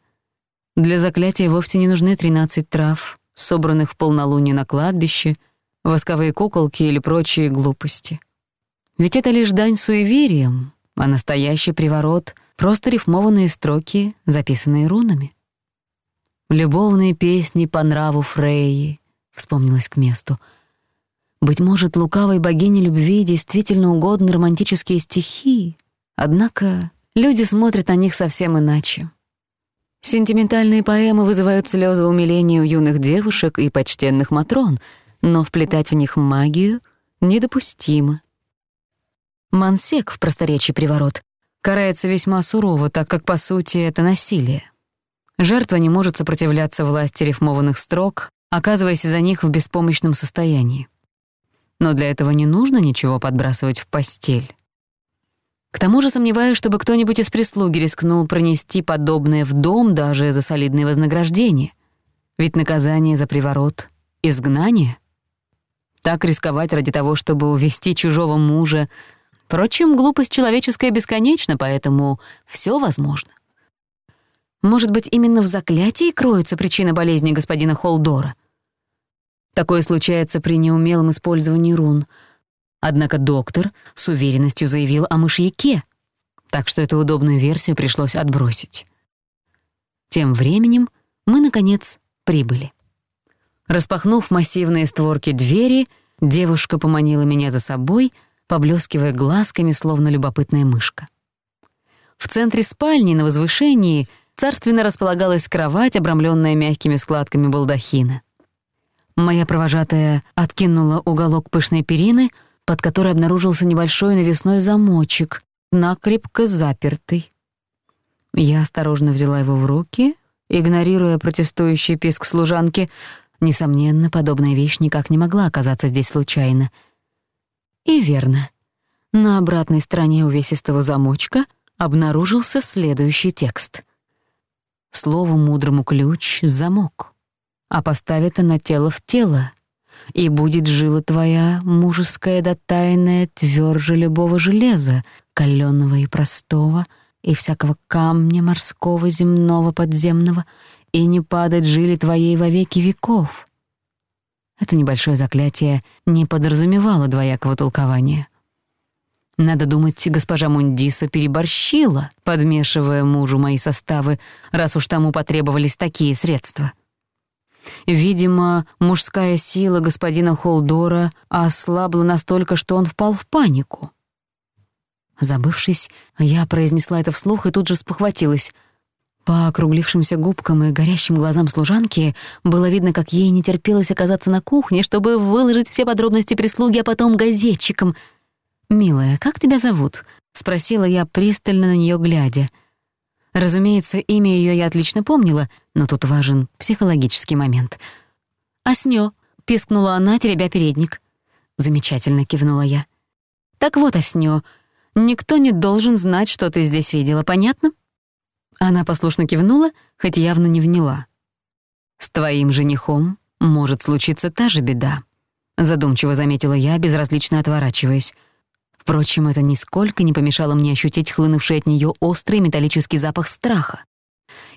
Для заклятия вовсе не нужны 13 трав, собранных в полнолуние на кладбище, восковые куколки или прочие глупости. Ведь это лишь дань суевериям, а настоящий приворот — просто рифмованные строки, записанные рунами. «Любовные песни по нраву Фрейи», — вспомнилась к месту. «Быть может, лукавой богине любви действительно угодны романтические стихи, однако люди смотрят на них совсем иначе». Сентиментальные поэмы вызывают слезы умиления у юных девушек и почтенных матрон, но вплетать в них магию недопустимо. Мансек в просторечии приворот карается весьма сурово, так как, по сути, это насилие. Жертва не может сопротивляться власти рифмованных строк, оказываясь из-за них в беспомощном состоянии. Но для этого не нужно ничего подбрасывать в постель. К тому же сомневаюсь, чтобы кто-нибудь из прислуги рискнул пронести подобное в дом даже за солидное вознаграждение. Ведь наказание за приворот — изгнание. Так рисковать ради того, чтобы увести чужого мужа. Впрочем, глупость человеческая бесконечна, поэтому всё возможно. Может быть, именно в заклятии кроется причина болезни господина Холдора? Такое случается при неумелом использовании рун — Однако доктор с уверенностью заявил о мышьяке, так что эту удобную версию пришлось отбросить. Тем временем мы, наконец, прибыли. Распахнув массивные створки двери, девушка поманила меня за собой — поблескивая глазками, словно любопытная мышка. В центре спальни на возвышении царственно располагалась кровать, обрамленная мягкими складками балдахина. Моя провожатая откинула уголок пышной перины, под которой обнаружился небольшой навесной замочек, накрепко запертый. Я осторожно взяла его в руки, игнорируя протестующий писк служанки. Несомненно, подобная вещь никак не могла оказаться здесь случайно. И верно. На обратной стороне увесистого замочка обнаружился следующий текст. Слово мудрому ключ — замок, а поставит она тело в тело, и будет жила твоя, мужеская да тайная, тверже любого железа, каленого и простого, и всякого камня морского, земного, подземного, и не падать жили твоей во веки веков». Это небольшое заклятие не подразумевало двоякого толкования. Надо думать, госпожа Мундиса переборщила, подмешивая мужу мои составы, раз уж тому потребовались такие средства. Видимо, мужская сила господина Холдора ослабла настолько, что он впал в панику. Забывшись, я произнесла это вслух и тут же спохватилась. По округлившимся губкам и горящим глазам служанки было видно, как ей не терпелось оказаться на кухне, чтобы выложить все подробности прислуги, а потом газетчикам. «Милая, как тебя зовут?» — спросила я, пристально на нее глядя — Разумеется, имя её я отлично помнила, но тут важен психологический момент. «Оснё», «А — пискнула она, теребя передник. «Замечательно», — кивнула я. «Так вот, Оснё, а никто не должен знать, что ты здесь видела, понятно?» Она послушно кивнула, хоть явно не вняла. «С твоим женихом может случиться та же беда», — задумчиво заметила я, безразлично отворачиваясь. Впрочем, это нисколько не помешало мне ощутить хлынувший от нее острый металлический запах страха.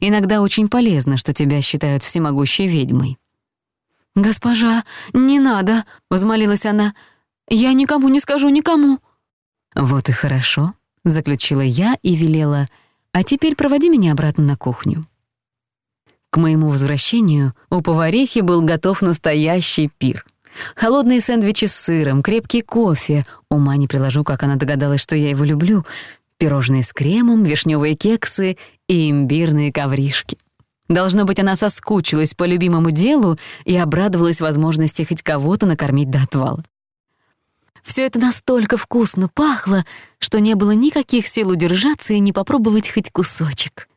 Иногда очень полезно, что тебя считают всемогущей ведьмой. «Госпожа, не надо!» — взмолилась она. «Я никому не скажу, никому!» «Вот и хорошо», — заключила я и велела. «А теперь проводи меня обратно на кухню». К моему возвращению у поварихи был готов настоящий пир — Холодные сэндвичи с сыром, крепкий кофе. Ума не приложу, как она догадалась, что я его люблю. Пирожные с кремом, вишневые кексы и имбирные ковришки. Должно быть, она соскучилась по любимому делу и обрадовалась возможности хоть кого-то накормить до отвала. Всё это настолько вкусно пахло, что не было никаких сил удержаться и не попробовать хоть кусочек.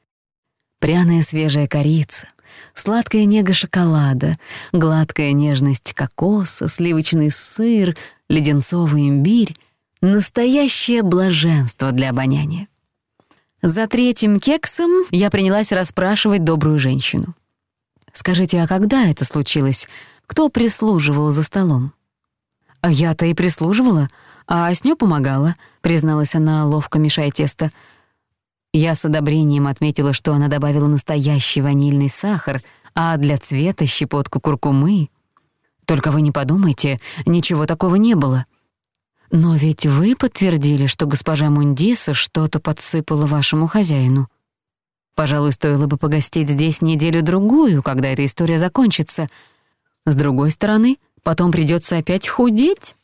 Пряная свежая корица, сладкая нега шоколада, гладкая нежность кокоса, сливочный сыр, леденцовый имбирь — настоящее блаженство для обоняния. За третьим кексом я принялась расспрашивать добрую женщину. «Скажите, а когда это случилось? Кто прислуживал за столом «А я-то и прислуживала, а Асню помогала», — призналась она, ловко мешая тесто — Я с одобрением отметила, что она добавила настоящий ванильный сахар, а для цвета щепотку куркумы. Только вы не подумайте, ничего такого не было. Но ведь вы подтвердили, что госпожа Мундиса что-то подсыпала вашему хозяину. Пожалуй, стоило бы погостить здесь неделю-другую, когда эта история закончится. С другой стороны, потом придётся опять худеть.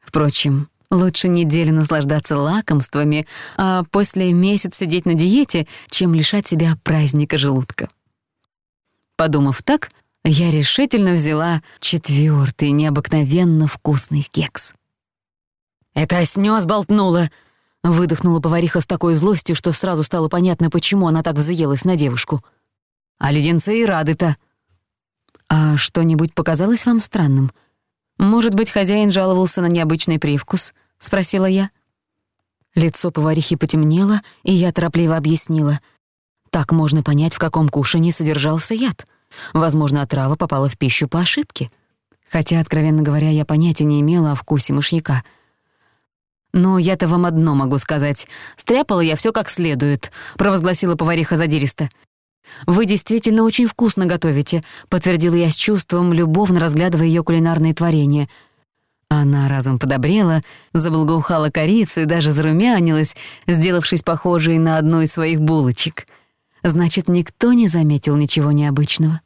Впрочем, Лучше неделю наслаждаться лакомствами, а после месяц сидеть на диете, чем лишать себя праздника желудка. Подумав так, я решительно взяла четвёртый необыкновенно вкусный кекс. «Это оснё болтнула, выдохнула повариха с такой злостью, что сразу стало понятно, почему она так взъелась на девушку. «А леденцы и рады-то!» «А что-нибудь показалось вам странным? Может быть, хозяин жаловался на необычный привкус?» — спросила я. Лицо поварихи потемнело, и я торопливо объяснила. Так можно понять, в каком кушании содержался яд. Возможно, отрава попала в пищу по ошибке. Хотя, откровенно говоря, я понятия не имела о вкусе мышьяка. «Но я-то вам одно могу сказать. Стряпала я всё как следует», — провозгласила повариха задиристо. «Вы действительно очень вкусно готовите», — подтвердила я с чувством, любовно разглядывая её кулинарные творения — она разом подобрела, заблагоухала и даже зарумянилась, сделавшись похожей на одну из своих булочек. Значит, никто не заметил ничего необычного.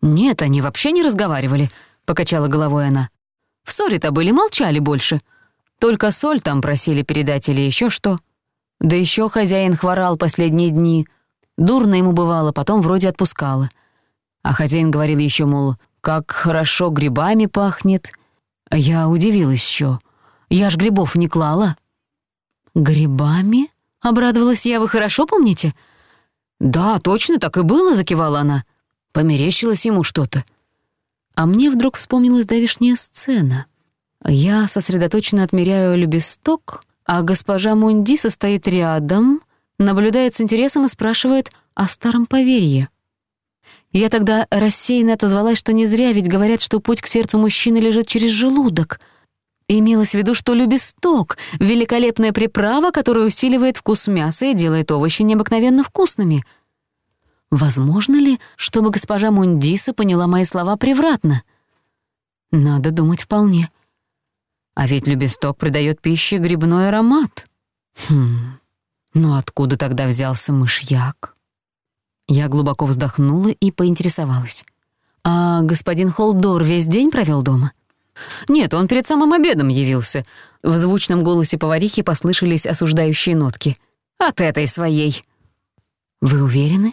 «Нет, они вообще не разговаривали», — покачала головой она. «В ссоре-то были, молчали больше. Только соль там просили передать или ещё что. Да ещё хозяин хворал последние дни. Дурно ему бывало, потом вроде отпускало. А хозяин говорил ещё, мол, как хорошо грибами пахнет» Я удивилась еще. Я ж грибов не клала. «Грибами?» — обрадовалась я. «Вы хорошо помните?» «Да, точно так и было», — закивала она. Померещилось ему что-то. А мне вдруг вспомнилась давешняя сцена. Я сосредоточенно отмеряю лебесток, а госпожа Мунди состоит рядом, наблюдает с интересом и спрашивает о старом поверье. Я тогда рассеянно отозвалась, что не зря, ведь говорят, что путь к сердцу мужчины лежит через желудок. Имелось в виду, что любисток — великолепная приправа, которая усиливает вкус мяса и делает овощи необыкновенно вкусными. Возможно ли, чтобы госпожа Мундиса поняла мои слова превратно? Надо думать вполне. А ведь любисток придает пище грибной аромат. Хм, но ну откуда тогда взялся мышьяк? Я глубоко вздохнула и поинтересовалась. «А господин Холдор весь день провёл дома?» «Нет, он перед самым обедом явился». В звучном голосе поварихи послышались осуждающие нотки. «От этой своей». «Вы уверены?»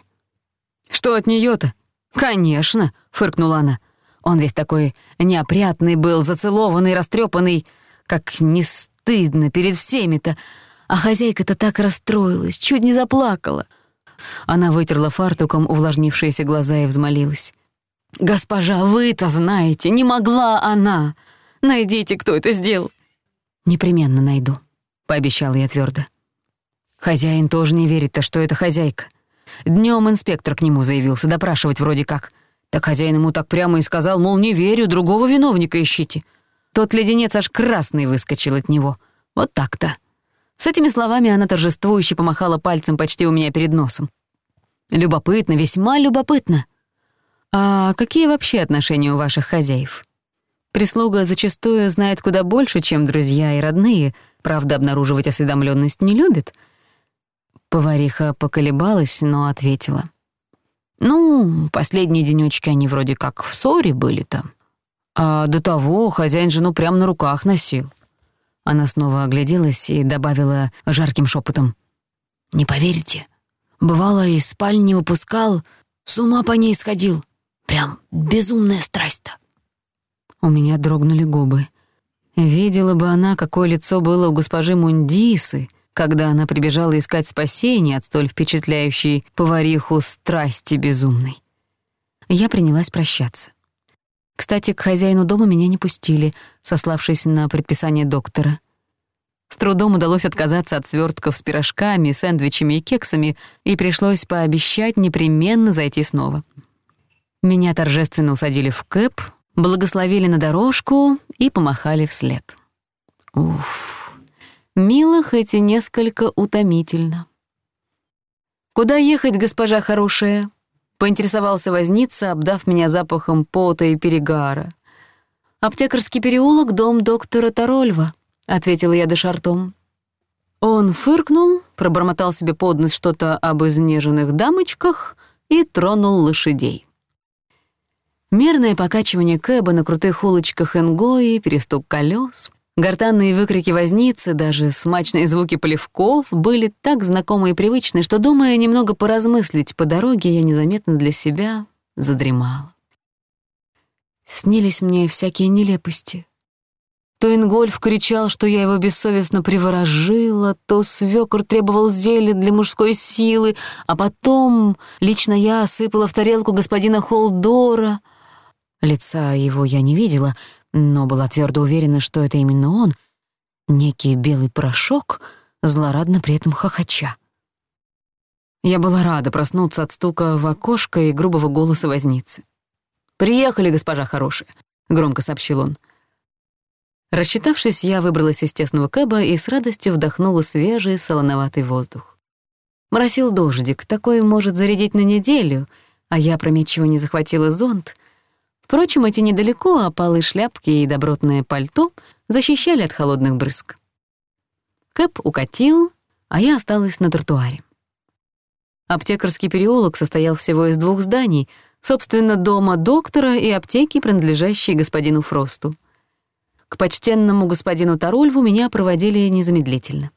«Что от неё-то?» «Конечно», — фыркнула она. «Он весь такой неопрятный был, зацелованный, растрёпанный. Как не стыдно перед всеми-то. А хозяйка-то так расстроилась, чуть не заплакала». Она вытерла фартуком увлажнившиеся глаза и взмолилась. «Госпожа, вы-то знаете, не могла она! Найдите, кто это сделал!» «Непременно найду», — пообещала я твёрдо. Хозяин тоже не верит-то, что это хозяйка. Днём инспектор к нему заявился, допрашивать вроде как. Так хозяин ему так прямо и сказал, мол, не верю, другого виновника ищите. Тот леденец аж красный выскочил от него. Вот так-то. С этими словами она торжествующе помахала пальцем почти у меня перед носом. «Любопытно, весьма любопытно. А какие вообще отношения у ваших хозяев? Прислуга зачастую знает куда больше, чем друзья и родные, правда, обнаруживать осведомленность не любит». Повариха поколебалась, но ответила. «Ну, последние денёчки они вроде как в ссоре были там. А до того хозяин жену прямо на руках носил. Она снова огляделась и добавила жарким шепотом. «Не поверите, бывало, и спальни не выпускал, с ума по ней сходил. Прям безумная страсть-то». У меня дрогнули губы. Видела бы она, какое лицо было у госпожи Мундисы, когда она прибежала искать спасение от столь впечатляющей повариху страсти безумной. Я принялась прощаться. Кстати, к хозяину дома меня не пустили, сославшись на предписание доктора. С трудом удалось отказаться от свертков с пирожками, сэндвичами и кексами, и пришлось пообещать непременно зайти снова. Меня торжественно усадили в кэп, благословили на дорожку и помахали вслед. Уф, мило, хоть и несколько утомительно. «Куда ехать, госпожа хорошая?» поинтересовался возница, обдав меня запахом пота и перегара. «Аптекарский переулок, дом доктора Тарольва», — ответила я дешартом. Он фыркнул, пробормотал себе под нос что-то об изнеженных дамочках и тронул лошадей. Мерное покачивание кэба на крутых улочках Энгои, перестук колес, Гортанные выкрики возницы, даже смачные звуки плевков были так знакомы и привычны, что, думая немного поразмыслить по дороге, я незаметно для себя задремала. Снились мне всякие нелепости. То Ингольф кричал, что я его бессовестно приворожила, то свёкор требовал зелья для мужской силы, а потом лично я осыпала в тарелку господина Холдора. Лица его я не видела — но была твердо уверена, что это именно он, некий белый порошок, злорадно при этом хохоча. Я была рада проснуться от стука в окошко и грубого голоса возницы. «Приехали, госпожа хорошая», — громко сообщил он. Рассчитавшись, я выбралась из тесного кэба и с радостью вдохнула свежий солоноватый воздух. Моросил дождик, такой может зарядить на неделю, а я прометчиво не захватила зонт, Впрочем, эти недалеко опалые шляпки и добротное пальто защищали от холодных брызг. Кэп укатил, а я осталась на тротуаре. Аптекарский переулок состоял всего из двух зданий, собственно, дома доктора и аптеки, принадлежащей господину Фросту. К почтенному господину Тарольву меня проводили незамедлительно.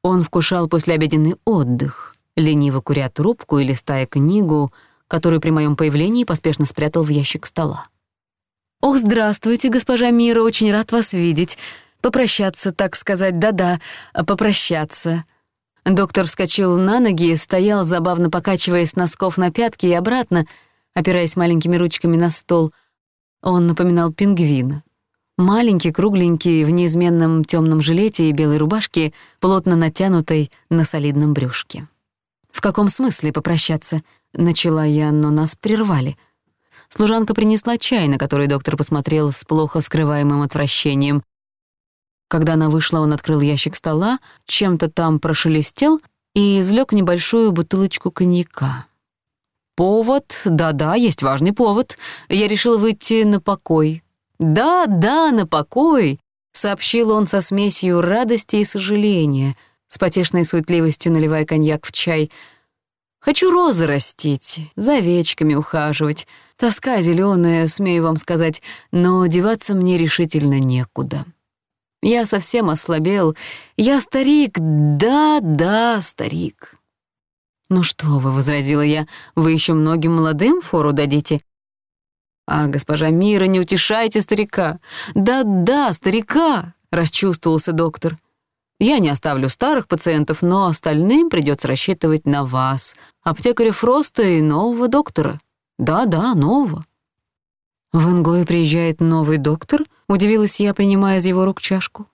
Он вкушал послеобеденный отдых, лениво куря трубку или листая книгу — которую при моем появлении поспешно спрятал в ящик стола. «Ох, здравствуйте, госпожа Мира, очень рад вас видеть. Попрощаться, так сказать, да-да, попрощаться». Доктор вскочил на ноги и стоял, забавно покачиваясь носков на пятки и обратно, опираясь маленькими ручками на стол. Он напоминал пингвина. Маленький, кругленький, в неизменном темном жилете и белой рубашке, плотно натянутой на солидном брюшке. «В каком смысле попрощаться?» Начала я, но нас прервали. Служанка принесла чай, на который доктор посмотрел с плохо скрываемым отвращением. Когда она вышла, он открыл ящик стола, чем-то там прошелестел и извлёк небольшую бутылочку коньяка. «Повод? Да-да, есть важный повод. Я решил выйти на покой». «Да-да, на покой», — сообщил он со смесью радости и сожаления, с потешной суетливостью наливая коньяк в чай — Хочу розы растить, за овечками ухаживать. Тоска зеленая, смею вам сказать, но деваться мне решительно некуда. Я совсем ослабел. Я старик, да-да, старик. «Ну что вы», — возразила я, — «вы еще многим молодым фору дадите». «А, госпожа Мира, не утешайте старика». «Да-да, старика», — расчувствовался доктор. «Я не оставлю старых пациентов, но остальным придется рассчитывать на вас, аптекаря Фроста и нового доктора. Да-да, нового». «В Ингое приезжает новый доктор?» — удивилась я, принимая из его рук чашку.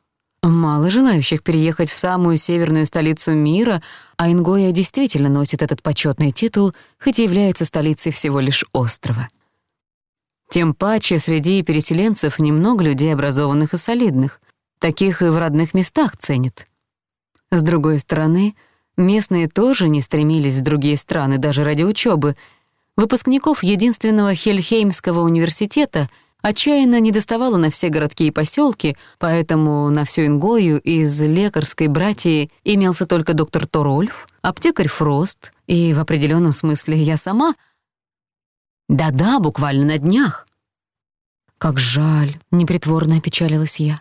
Мало желающих переехать в самую северную столицу мира, а Ингоя действительно носит этот почетный титул, хоть и является столицей всего лишь острова. Тем паче среди переселенцев немного людей образованных и солидных. таких и в родных местах ценят. С другой стороны, местные тоже не стремились в другие страны даже ради учёбы. Выпускников единственного Хельхеймского университета отчаянно недоставало на все городки и посёлки, поэтому на всю Ингою из лекарской братьи имелся только доктор Торольф, аптекарь Фрост и, в определённом смысле, я сама. Да-да, буквально на днях. «Как жаль!» — непритворно опечалилась я.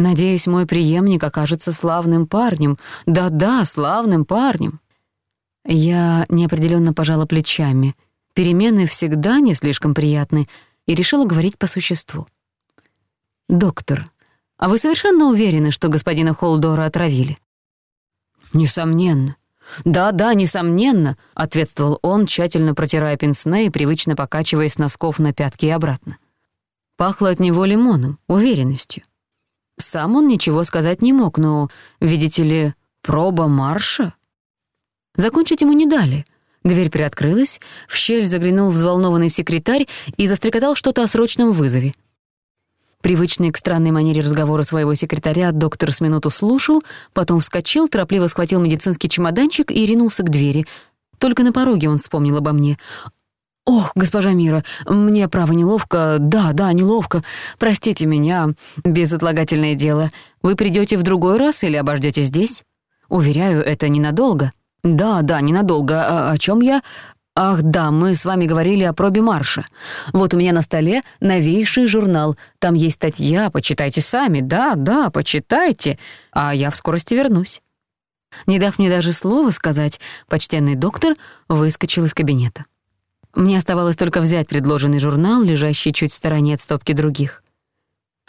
Надеюсь, мой преемник окажется славным парнем. Да-да, славным парнем. Я неопределённо пожала плечами. Перемены всегда не слишком приятны, и решила говорить по существу. «Доктор, а вы совершенно уверены, что господина Холдора отравили?» «Несомненно». «Да-да, несомненно», — ответствовал он, тщательно протирая пенсне и привычно покачиваясь носков на пятки и обратно. Пахло от него лимоном, уверенностью. Сам он ничего сказать не мог, но, видите ли, проба марша. Закончить ему не дали. Дверь приоткрылась, в щель заглянул взволнованный секретарь и застрекотал что-то о срочном вызове. Привычный к странной манере разговора своего секретаря доктор с минуту слушал, потом вскочил, торопливо схватил медицинский чемоданчик и ринулся к двери. Только на пороге он вспомнил обо мне. «Ох, госпожа Мира, мне, право, неловко, да, да, неловко. Простите меня, безотлагательное дело. Вы придёте в другой раз или обождёте здесь? Уверяю, это ненадолго». «Да, да, ненадолго. А о чём я? «Ах, да, мы с вами говорили о пробе марша. Вот у меня на столе новейший журнал. Там есть статья, почитайте сами. Да, да, почитайте. А я в скорости вернусь». Не дав мне даже слова сказать, почтенный доктор выскочил из кабинета. Мне оставалось только взять предложенный журнал, лежащий чуть в стороне от стопки других.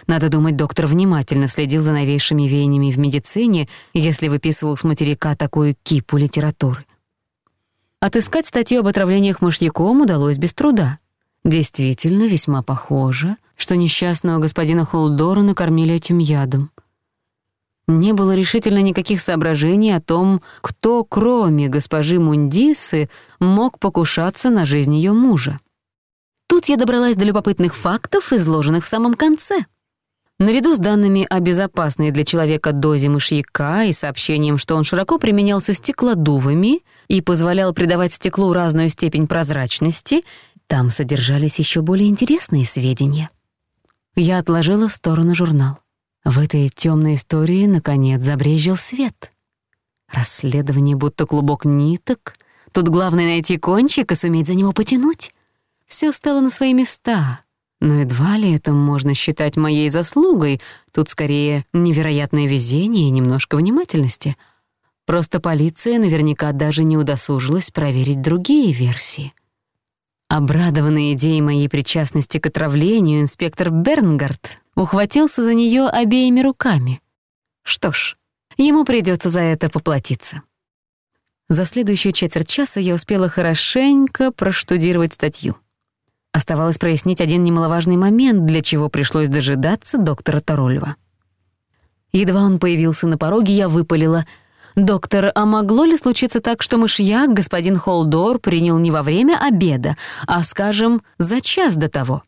Надо думать, доктор внимательно следил за новейшими веяниями в медицине, если выписывал с материка такую кипу литературы. Отыскать статью об отравлениях мышьяком удалось без труда. Действительно, весьма похоже, что несчастного господина Холдора накормили этим ядом. Не было решительно никаких соображений о том, кто, кроме госпожи Мундисы, мог покушаться на жизнь ее мужа. Тут я добралась до любопытных фактов, изложенных в самом конце. Наряду с данными о безопасной для человека дозе мышьяка и сообщением, что он широко применялся стеклодувами и позволял придавать стеклу разную степень прозрачности, там содержались еще более интересные сведения. Я отложила в сторону журнал. В этой темной истории, наконец, забрежил свет. Расследование будто клубок ниток. Тут главное найти кончик и суметь за него потянуть. Все стало на свои места. Но едва ли это можно считать моей заслугой. Тут скорее невероятное везение и немножко внимательности. Просто полиция наверняка даже не удосужилась проверить другие версии. Обрадованный идеей моей причастности к отравлению, инспектор Бернгард ухватился за нее обеими руками. Что ж, ему придется за это поплатиться. За следующую четверть часа я успела хорошенько проштудировать статью. Оставалось прояснить один немаловажный момент, для чего пришлось дожидаться доктора Тарольва. Едва он появился на пороге, я выпалила — «Доктор, а могло ли случиться так, что мышьяк господин Холдор принял не во время обеда, а, скажем, за час до того?»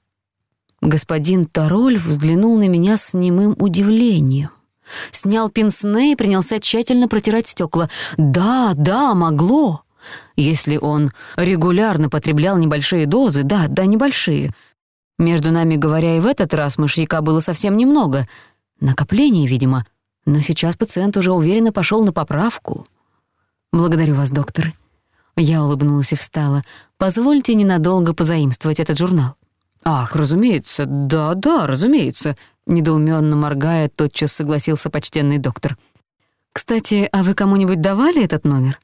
Господин Тароль взглянул на меня с немым удивлением. Снял пенсне и принялся тщательно протирать стекла. «Да, да, могло!» «Если он регулярно потреблял небольшие дозы, да, да, небольшие. Между нами говоря, и в этот раз мышьяка было совсем немного. Накопление, видимо. Но сейчас пациент уже уверенно пошёл на поправку. «Благодарю вас, доктор». Я улыбнулась и встала. «Позвольте ненадолго позаимствовать этот журнал». «Ах, разумеется, да-да, разумеется», — недоумённо моргая, тотчас согласился почтенный доктор. «Кстати, а вы кому-нибудь давали этот номер?»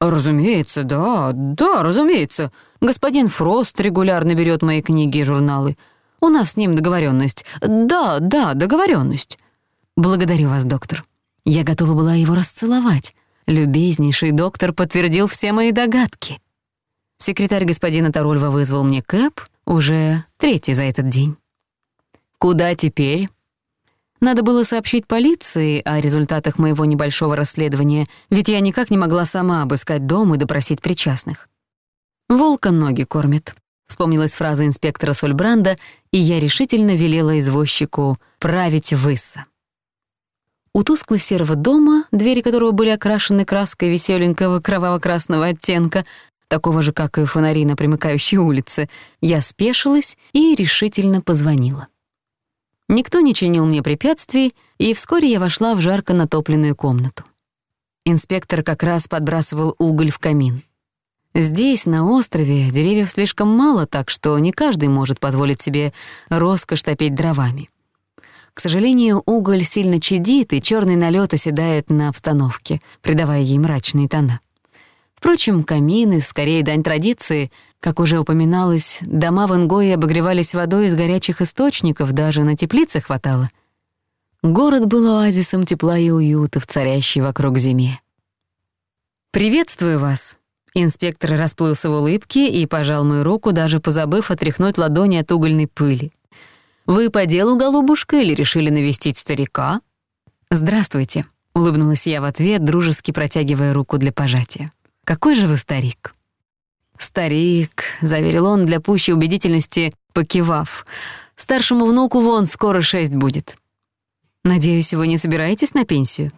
«Разумеется, да, да, разумеется. Господин Фрост регулярно берёт мои книги и журналы. У нас с ним договорённость. Да, да, договорённость». «Благодарю вас, доктор». Я готова была его расцеловать. Любезнейший доктор подтвердил все мои догадки. Секретарь господина Тарольва вызвал мне кэп, уже третий за этот день. «Куда теперь?» Надо было сообщить полиции о результатах моего небольшого расследования, ведь я никак не могла сама обыскать дом и допросить причастных. «Волка ноги кормит», — вспомнилась фраза инспектора Сольбранда, и я решительно велела извозчику «править высса». выса. У тускло-серого дома, двери которого были окрашены краской весёленького кроваво-красного оттенка, такого же, как и фонари на примыкающей улице, я спешилась и решительно позвонила. Никто не чинил мне препятствий, и вскоре я вошла в жарко натопленную комнату. Инспектор как раз подбрасывал уголь в камин. Здесь, на острове, деревьев слишком мало, так что не каждый может позволить себе роскошь топить дровами. К сожалению, уголь сильно чадит, и чёрный налёт оседает на обстановке, придавая ей мрачные тона. Впрочем, камины, скорее дань традиции, как уже упоминалось, дома в Ингое обогревались водой из горячих источников, даже на теплице хватало. Город был оазисом тепла и уюта в царящей вокруг зиме. «Приветствую вас!» Инспектор расплылся в улыбке и пожал мою руку, даже позабыв отряхнуть ладони от угольной пыли. Вы по делу, голубушка, или решили навестить старика?» «Здравствуйте», — улыбнулась я в ответ, дружески протягивая руку для пожатия. «Какой же вы старик?» «Старик», — заверил он для пущей убедительности, покивав. «Старшему внуку вон скоро шесть будет». «Надеюсь, вы не собираетесь на пенсию?»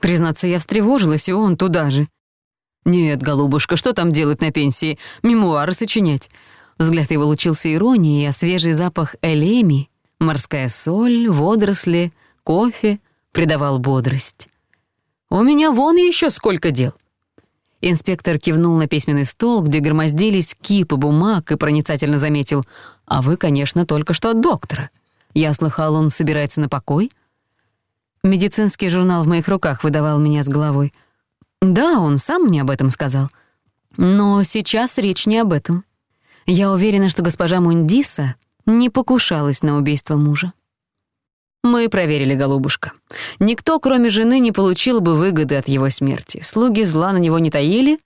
Признаться, я встревожилась, и он туда же. «Нет, голубушка, что там делать на пенсии? Мемуары сочинять. Взгляд его лучился иронией, а свежий запах элеми, морская соль, водоросли, кофе придавал бодрость. «У меня вон еще сколько дел!» Инспектор кивнул на письменный стол, где громоздились кипы бумаг, и проницательно заметил, «А вы, конечно, только что от доктора. Я слыхал, он собирается на покой?» Медицинский журнал в моих руках выдавал меня с головой. «Да, он сам мне об этом сказал. Но сейчас речь не об этом. Я уверена, что госпожа Мундиса не покушалась на убийство мужа. Мы проверили голубушка. Никто, кроме жены, не получил бы выгоды от его смерти. Слуги зла на него не таили,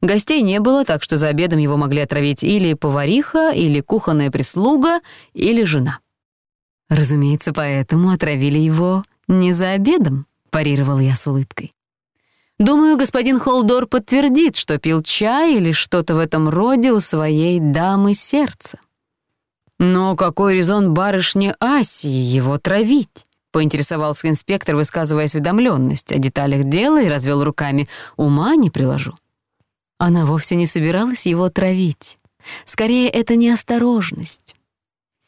гостей не было, так что за обедом его могли отравить или повариха, или кухонная прислуга, или жена. Разумеется, поэтому отравили его не за обедом, парировал я с улыбкой. Думаю, господин Холдор подтвердит, что пил чай или что-то в этом роде у своей дамы сердца. Но какой резон барышне Асии его травить? поинтересовался инспектор, высказывая осведомленность о деталях дела и развел руками. «Ума не приложу». Она вовсе не собиралась его травить. Скорее, это неосторожность.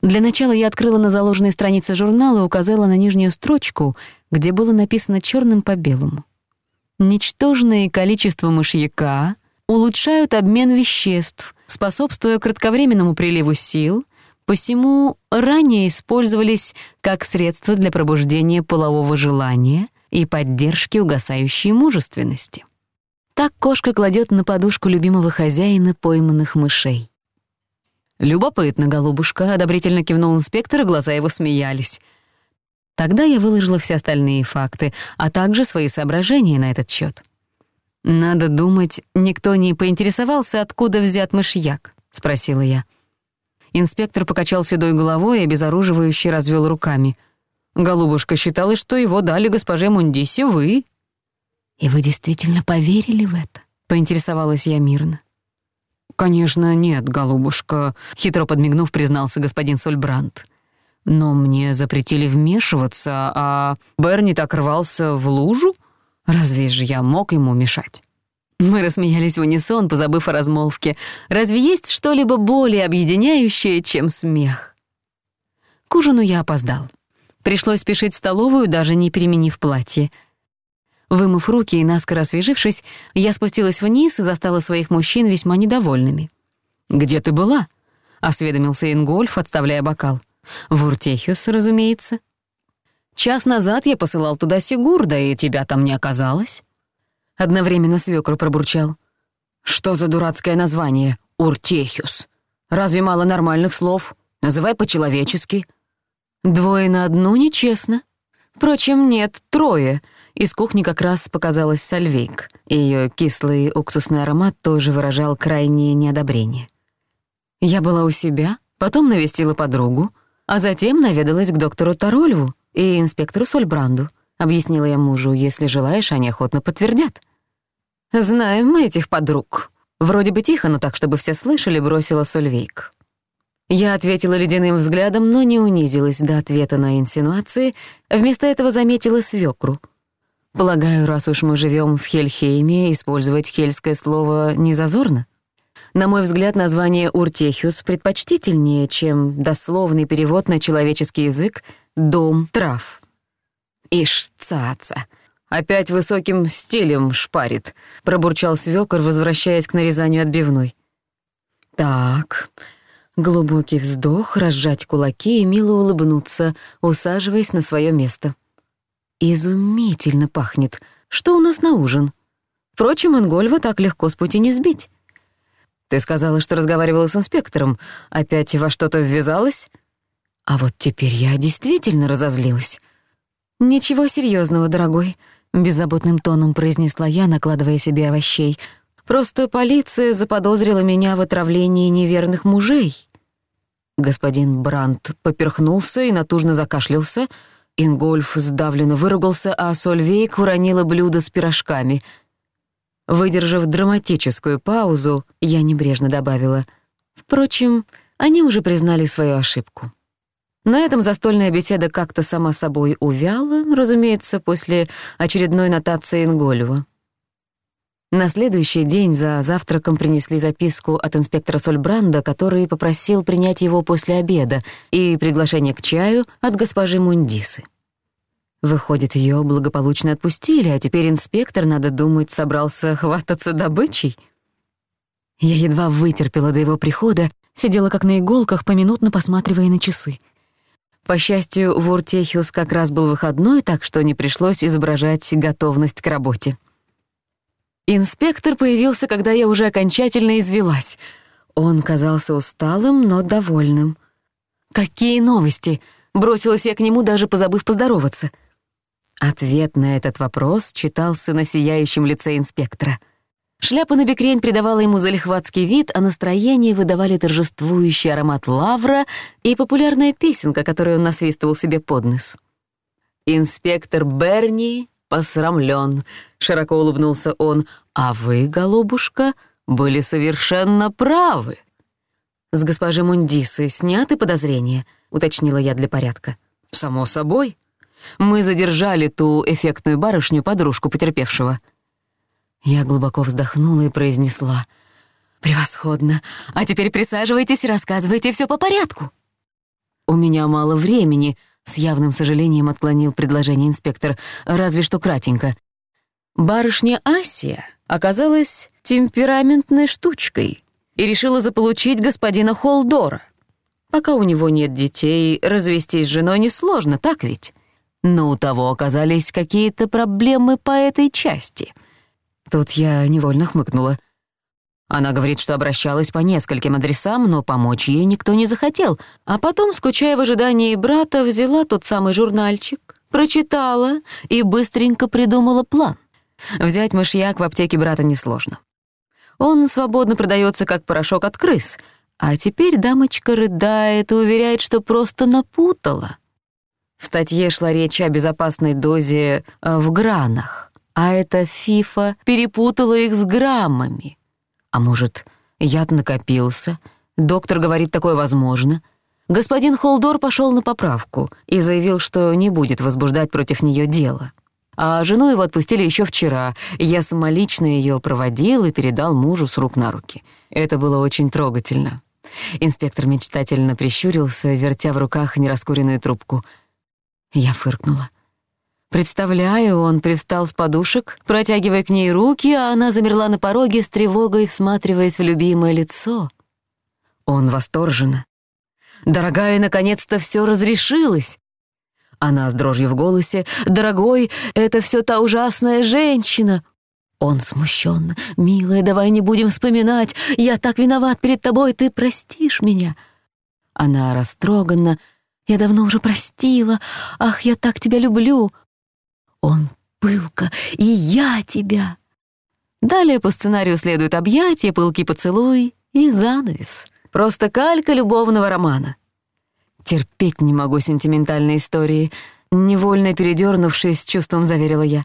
Для начала я открыла на заложенной странице журнала и указала на нижнюю строчку, где было написано черным по белому. Ничтожное количества мышьяка улучшают обмен веществ, способствуя кратковременному приливу сил, посему ранее использовались как средство для пробуждения полового желания и поддержки угасающей мужественности. Так кошка кладет на подушку любимого хозяина пойманных мышей. «Любопытно, голубушка», — одобрительно кивнул инспектор, и глаза его смеялись — Тогда я выложила все остальные факты, а также свои соображения на этот счет. «Надо думать, никто не поинтересовался, откуда взят мышьяк?» — спросила я. Инспектор покачал седой головой и обезоруживающе развел руками. «Голубушка считала, что его дали госпоже Мундиси вы». «И вы действительно поверили в это?» — поинтересовалась я мирно. «Конечно, нет, голубушка», — хитро подмигнув, признался господин Сольбрант. Но мне запретили вмешиваться, а Берни так рвался в лужу? Разве же я мог ему мешать? Мы рассмеялись в унисон, позабыв о размолвке. Разве есть что-либо более объединяющее, чем смех? К ужину я опоздал. Пришлось спешить в столовую, даже не переменив платье. Вымыв руки и наскоро освежившись, я спустилась вниз и застала своих мужчин весьма недовольными. «Где ты была?» — осведомился Ингольф, отставляя бокал. Вуртехиус, разумеется. Час назад я посылал туда Сигурда, и тебя там не оказалось. Одновременно свёкор пробурчал. Что за дурацкое название «Уртехиус»? Разве мало нормальных слов? Называй по-человечески. Двое на одну нечестно. Впрочем, нет, трое. Из кухни как раз показалась сальвейк. Её кислый уксусный аромат тоже выражал крайнее неодобрение. Я была у себя, потом навестила подругу — а затем наведалась к доктору Тарольву и инспектору Сольбранду. Объяснила я мужу, если желаешь, они охотно подтвердят. «Знаем мы этих подруг». Вроде бы тихо, но так, чтобы все слышали, бросила Сольвейк. Я ответила ледяным взглядом, но не унизилась до ответа на инсинуации, вместо этого заметила свёкру. Полагаю, раз уж мы живём в Хельхейме, использовать хельское слово не зазорно. На мой взгляд, название «Уртехиус» предпочтительнее, чем дословный перевод на человеческий язык «дом трав». Ишцаца, Опять высоким стилем шпарит», — пробурчал свёкор, возвращаясь к нарезанию отбивной. «Так...» Глубокий вздох, разжать кулаки и мило улыбнуться, усаживаясь на своё место. «Изумительно пахнет. Что у нас на ужин?» Впрочем, Ингольва так легко с пути не сбить. Ты сказала, что разговаривала с инспектором. Опять во что-то ввязалась? А вот теперь я действительно разозлилась. Ничего серьёзного, дорогой, беззаботным тоном произнесла я, накладывая себе овощей. Просто полиция заподозрила меня в отравлении неверных мужей. Господин Брандт поперхнулся и натужно закашлялся. Ингольф сдавленно выругался, а Сольвейк уронила блюдо с пирожками — Выдержав драматическую паузу, я небрежно добавила. Впрочем, они уже признали свою ошибку. На этом застольная беседа как-то сама собой увяла, разумеется, после очередной нотации Ингольва. На следующий день за завтраком принесли записку от инспектора Сольбранда, который попросил принять его после обеда, и приглашение к чаю от госпожи Мундисы. Выходит, её благополучно отпустили, а теперь инспектор, надо думать, собрался хвастаться добычей. Я едва вытерпела до его прихода, сидела как на иголках, поминутно посматривая на часы. По счастью, в Уртехиус как раз был выходной, так что не пришлось изображать готовность к работе. Инспектор появился, когда я уже окончательно извелась. Он казался усталым, но довольным. «Какие новости!» — бросилась я к нему, даже позабыв поздороваться — Ответ на этот вопрос читался на сияющем лице инспектора. Шляпа на бекрень придавала ему залихватский вид, а настроение выдавали торжествующий аромат лавра и популярная песенка, которую он насвистывал себе под нос. «Инспектор Берни посрамлен», — широко улыбнулся он, — «а вы, голубушка, были совершенно правы». «С госпожи Мундисы сняты подозрения», — уточнила я для порядка. «Само собой», мы задержали ту эффектную барышню, подружку потерпевшего». Я глубоко вздохнула и произнесла. «Превосходно! А теперь присаживайтесь и рассказывайте всё по порядку!» «У меня мало времени», — с явным сожалением отклонил предложение инспектор, разве что кратенько. «Барышня Асия оказалась темпераментной штучкой и решила заполучить господина Холдора. Пока у него нет детей, развестись с женой несложно, так ведь?» но у того оказались какие-то проблемы по этой части. Тут я невольно хмыкнула. Она говорит, что обращалась по нескольким адресам, но помочь ей никто не захотел, а потом, скучая в ожидании брата, взяла тот самый журнальчик, прочитала и быстренько придумала план. Взять мышьяк в аптеке брата несложно. Он свободно продается как порошок от крыс — а теперь дамочка рыдает и уверяет, что просто напутала. В Статье шла речь о безопасной дозе э, в гранах, а эта фифа перепутала их с граммами. А может, яд накопился? Доктор говорит, такое возможно. Господин Холдор пошёл на поправку и заявил, что не будет возбуждать против неё дело. А жену его отпустили ещё вчера, я самолично её проводил и передал мужу с рук на руки. Это было очень трогательно. Инспектор мечтательно прищурился, вертя в руках нераскуренную трубку — я фыркнула. Представляю, он пристал с подушек, протягивая к ней руки, а она замерла на пороге с тревогой, всматриваясь в любимое лицо. Он восторженно. «Дорогая, наконец-то все разрешилось!» Она с дрожью в голосе. «Дорогой, это все та ужасная женщина!» Он смущенно. «Милая, давай не будем вспоминать. Я так виноват перед тобой, ты простишь меня!» Она растроганно я давно уже простила. Ах, я так тебя люблю. Он пылко, и я тебя. Далее по сценарию следует объятие, пылкий поцелуй и занавес. Просто калька любовного романа. Терпеть не могу сентиментальные истории, невольно передернувшись, чувством заверила я.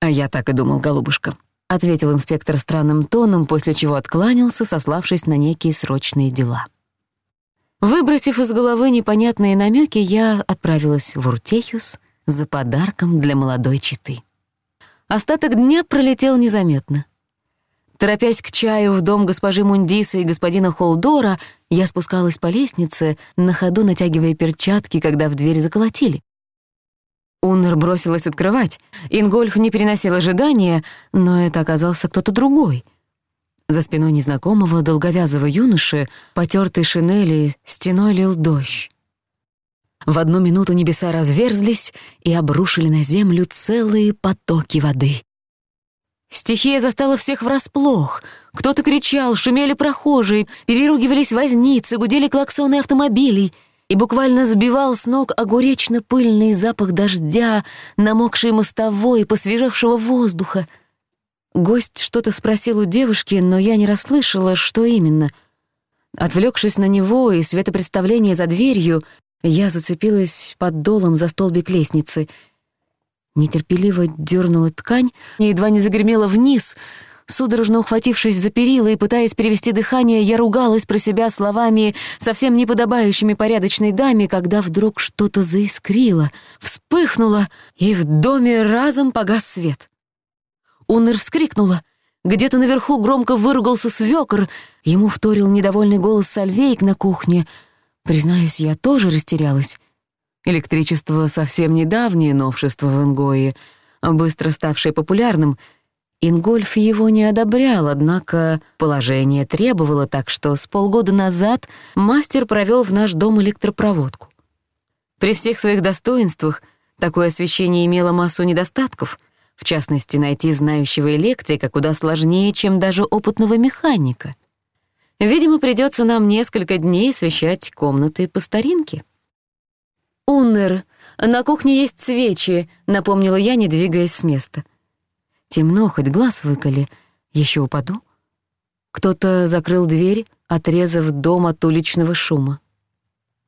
А я так и думал, голубушка. — ответил инспектор странным тоном, после чего откланялся, сославшись на некие срочные дела. Выбросив из головы непонятные намеки, я отправилась в Уртехюс за подарком для молодой читы. Остаток дня пролетел незаметно. Торопясь к чаю в дом госпожи Мундиса и господина Холдора, я спускалась по лестнице, на ходу натягивая перчатки, когда в дверь заколотили. Уннер бросилась открывать. Ингольф не переносил ожидания, но это оказался кто-то другой — за спиной незнакомого долговязого юноши, потертой шинели, стеной лил дождь. В одну минуту небеса разверзлись и обрушили на землю целые потоки воды. Стихия застала всех врасплох. Кто-то кричал, шумели прохожие, переругивались возницы, гудели клаксоны автомобилей и буквально сбивал с ног огуречно-пыльный запах дождя, намокший мостовой, посвежевшего воздуха — Гость что-то спросил у девушки, но я не расслышала, что именно. Отвлёкшись на него и светопредставление за дверью, я зацепилась под долом за столбик лестницы. Нетерпеливо дёрнула ткань едва не загремела вниз. Судорожно ухватившись за перила и пытаясь перевести дыхание, я ругалась про себя словами, совсем неподобающими порядочной даме, когда вдруг что-то заискрило, вспыхнуло, и в доме разом погас свет. Унер вскрикнула. Где-то наверху громко выругался свёкор. Ему вторил недовольный голос Сальвейк на кухне. Признаюсь, я тоже растерялась. Электричество — совсем недавнее новшество в Ингое, быстро ставшее популярным. Ингольф его не одобрял, однако положение требовало, так что с полгода назад мастер провёл в наш дом электропроводку. При всех своих достоинствах такое освещение имело массу недостатков — в частности, найти знающего электрика куда сложнее, чем даже опытного механика. Видимо, придется нам несколько дней освещать комнаты по старинке. «Уннер, на кухне есть свечи», — напомнила я, не двигаясь с места. Темно, хоть глаз выколи. Еще упаду. Кто-то закрыл дверь, отрезав дом от уличного шума.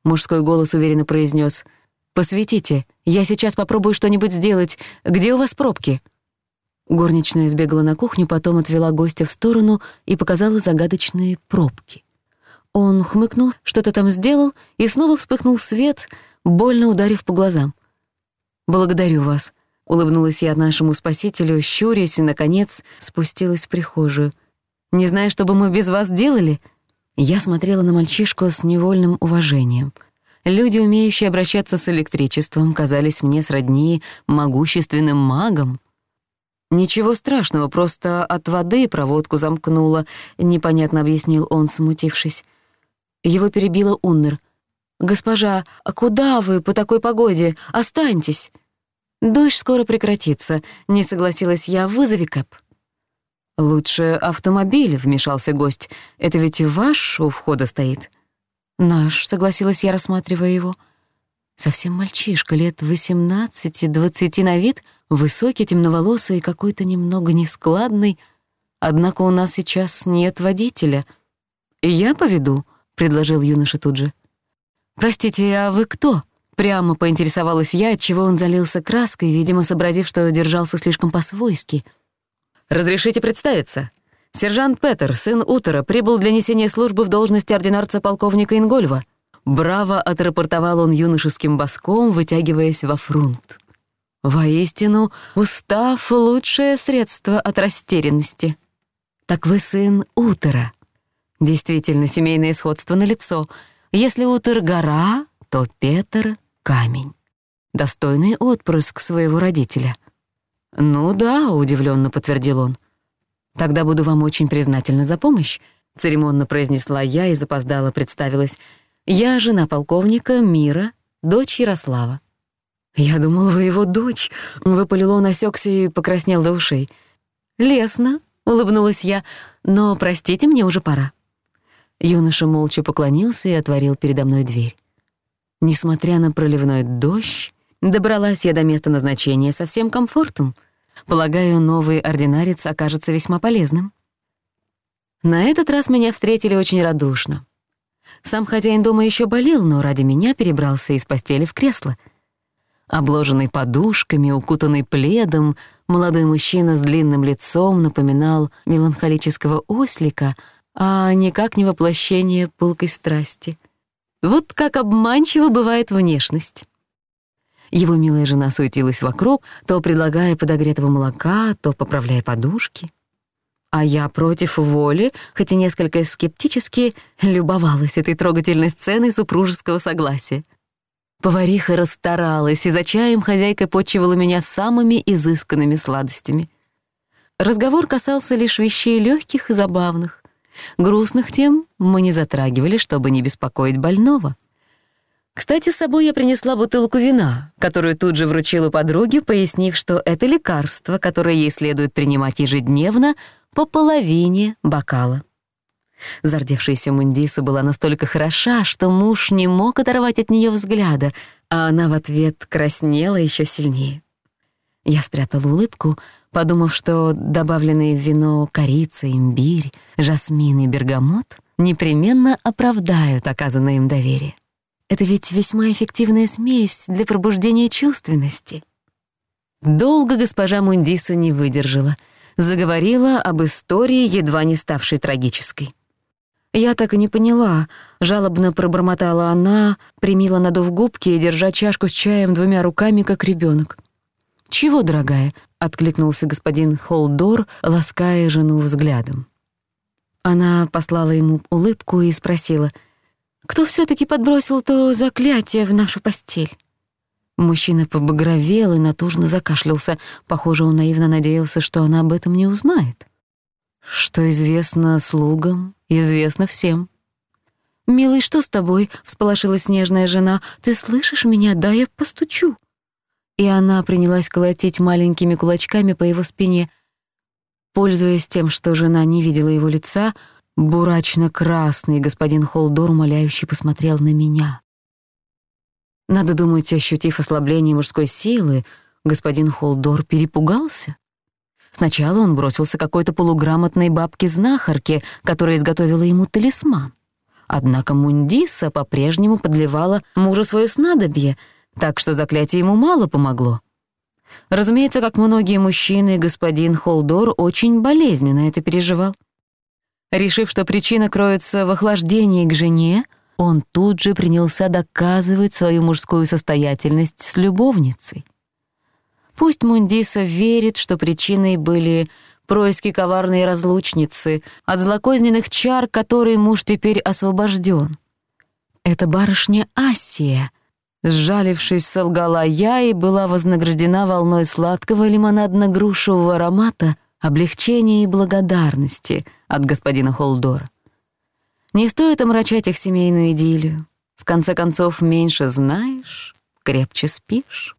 Мужской голос уверенно произнес — «Посветите, я сейчас попробую что-нибудь сделать. Где у вас пробки?» Горничная сбегала на кухню, потом отвела гостя в сторону и показала загадочные пробки. Он хмыкнул, что-то там сделал, и снова вспыхнул свет, больно ударив по глазам. «Благодарю вас», — улыбнулась я нашему спасителю, щурясь и, наконец, спустилась в прихожую. «Не знаю, что бы мы без вас делали», — я смотрела на мальчишку с невольным уважением — Люди, умеющие обращаться с электричеством, казались мне сродни могущественным магам. «Ничего страшного, просто от воды проводку замкнуло. непонятно объяснил он, смутившись. Его перебила Уннер. «Госпожа, а куда вы по такой погоде? Останьтесь!» «Дождь скоро прекратится», — не согласилась я, — «вызови Кэп». «Лучше автомобиль», — вмешался гость. «Это ведь ваш у входа стоит». «Наш», — согласилась я, рассматривая его. Совсем мальчишка, лет восемнадцати-двадцати на вид, высокий, темноволосый и какой-то немного нескладный. Однако у нас сейчас нет водителя. «Я поведу», — предложил юноша тут же. «Простите, а вы кто?» Прямо поинтересовалась я, отчего он залился краской, видимо, сообразив, что держался слишком по-свойски — «Разрешите представиться?» Сержант Петер, сын Утера, прибыл для несения службы в должности ординарца полковника Ингольва. Браво отрапортовал он юношеским боском, вытягиваясь во фрунт. Воистину, устав — лучшее средство от растерянности. Так вы сын Утера. Действительно, семейное сходство налицо. Если Утер — гора, то Петер — камень. Достойный отпрыск своего родителя. «Ну да», — удивлённо подтвердил он. «Тогда буду вам очень признательна за помощь», — церемонно произнесла я и запоздала представилась. «Я жена полковника Мира, дочь Ярослава». «Я думал, вы его дочь», — выпалил он, осёкся и покраснел до ушей. «Лесно», — улыбнулась я, — «но, простите, мне уже пора». Юноша молча поклонился и отворил передо мной дверь. Несмотря на проливной дождь, Добралась я до места назначения со всем комфортом. Полагаю, новый ординарец окажется весьма полезным. На этот раз меня встретили очень радушно. Сам хозяин дома еще болел, но ради меня перебрался из постели в кресло. Обложенный подушками, укутанный пледом, молодой мужчина с длинным лицом напоминал меланхолического ослика, а никак не воплощение пылкой страсти. Вот как обманчива бывает внешность. Его милая жена суетилась вокруг, то предлагая подогретого молока, то поправляя подушки. А я против воли, хоть и несколько скептически, любовалась этой трогательной сценой супружеского согласия. Повариха расстаралась, и за чаем хозяйка почивала меня самыми изысканными сладостями. Разговор касался лишь вещей легких и забавных. Грустных тем мы не затрагивали, чтобы не беспокоить больного. Кстати, с собой я принесла бутылку вина, которую тут же вручила подруге, пояснив, что это лекарство, которое ей следует принимать ежедневно по половине бокала. Зардевшаяся Мундиса была настолько хороша, что муж не мог оторвать от нее взгляда, а она в ответ краснела еще сильнее. Я спрятала улыбку, подумав, что добавленные в вино корица, имбирь, жасмин и бергамот непременно оправдают оказанное им доверие. Это ведь весьма эффективная смесь для пробуждения чувственности. Долго госпожа Мундиса не выдержала. Заговорила об истории, едва не ставшей трагической. «Я так и не поняла», — жалобно пробормотала она, примила надув губки и держа чашку с чаем двумя руками, как ребёнок. «Чего, дорогая?» — откликнулся господин Холдор, лаская жену взглядом. Она послала ему улыбку и спросила — «Кто всё-таки подбросил то заклятие в нашу постель?» Мужчина побагровел и натужно закашлялся. Похоже, он наивно надеялся, что она об этом не узнает. Что известно слугам, известно всем. «Милый, что с тобой?» — всполошилась нежная жена. «Ты слышишь меня? Да, я постучу». И она принялась колотить маленькими кулачками по его спине. Пользуясь тем, что жена не видела его лица, бурачно-красный господин Холдор умоляюще посмотрел на меня. Надо думать, ощутив ослабление мужской силы, господин Холдор перепугался. Сначала он бросился какой-то полуграмотной бабке-знахарке, которая изготовила ему талисман. Однако Мундиса по-прежнему подливала мужу свое снадобье, так что заклятие ему мало помогло. Разумеется, как многие мужчины, господин Холдор очень болезненно это переживал. Решив, что причина кроется в охлаждении к жене, он тут же принялся доказывать свою мужскую состоятельность с любовницей. Пусть Мундиса верит, что причиной были происки коварной разлучницы, от злокозненных чар, которой муж теперь освобожден. Это барышня Асия. Сжалившись, солгала я и была вознаграждена волной сладкого лимонадно-грушевого аромата, облегчения и благодарности — от господина Холдора. Не стоит омрачать их семейную идиллию. В конце концов, меньше знаешь, крепче спишь.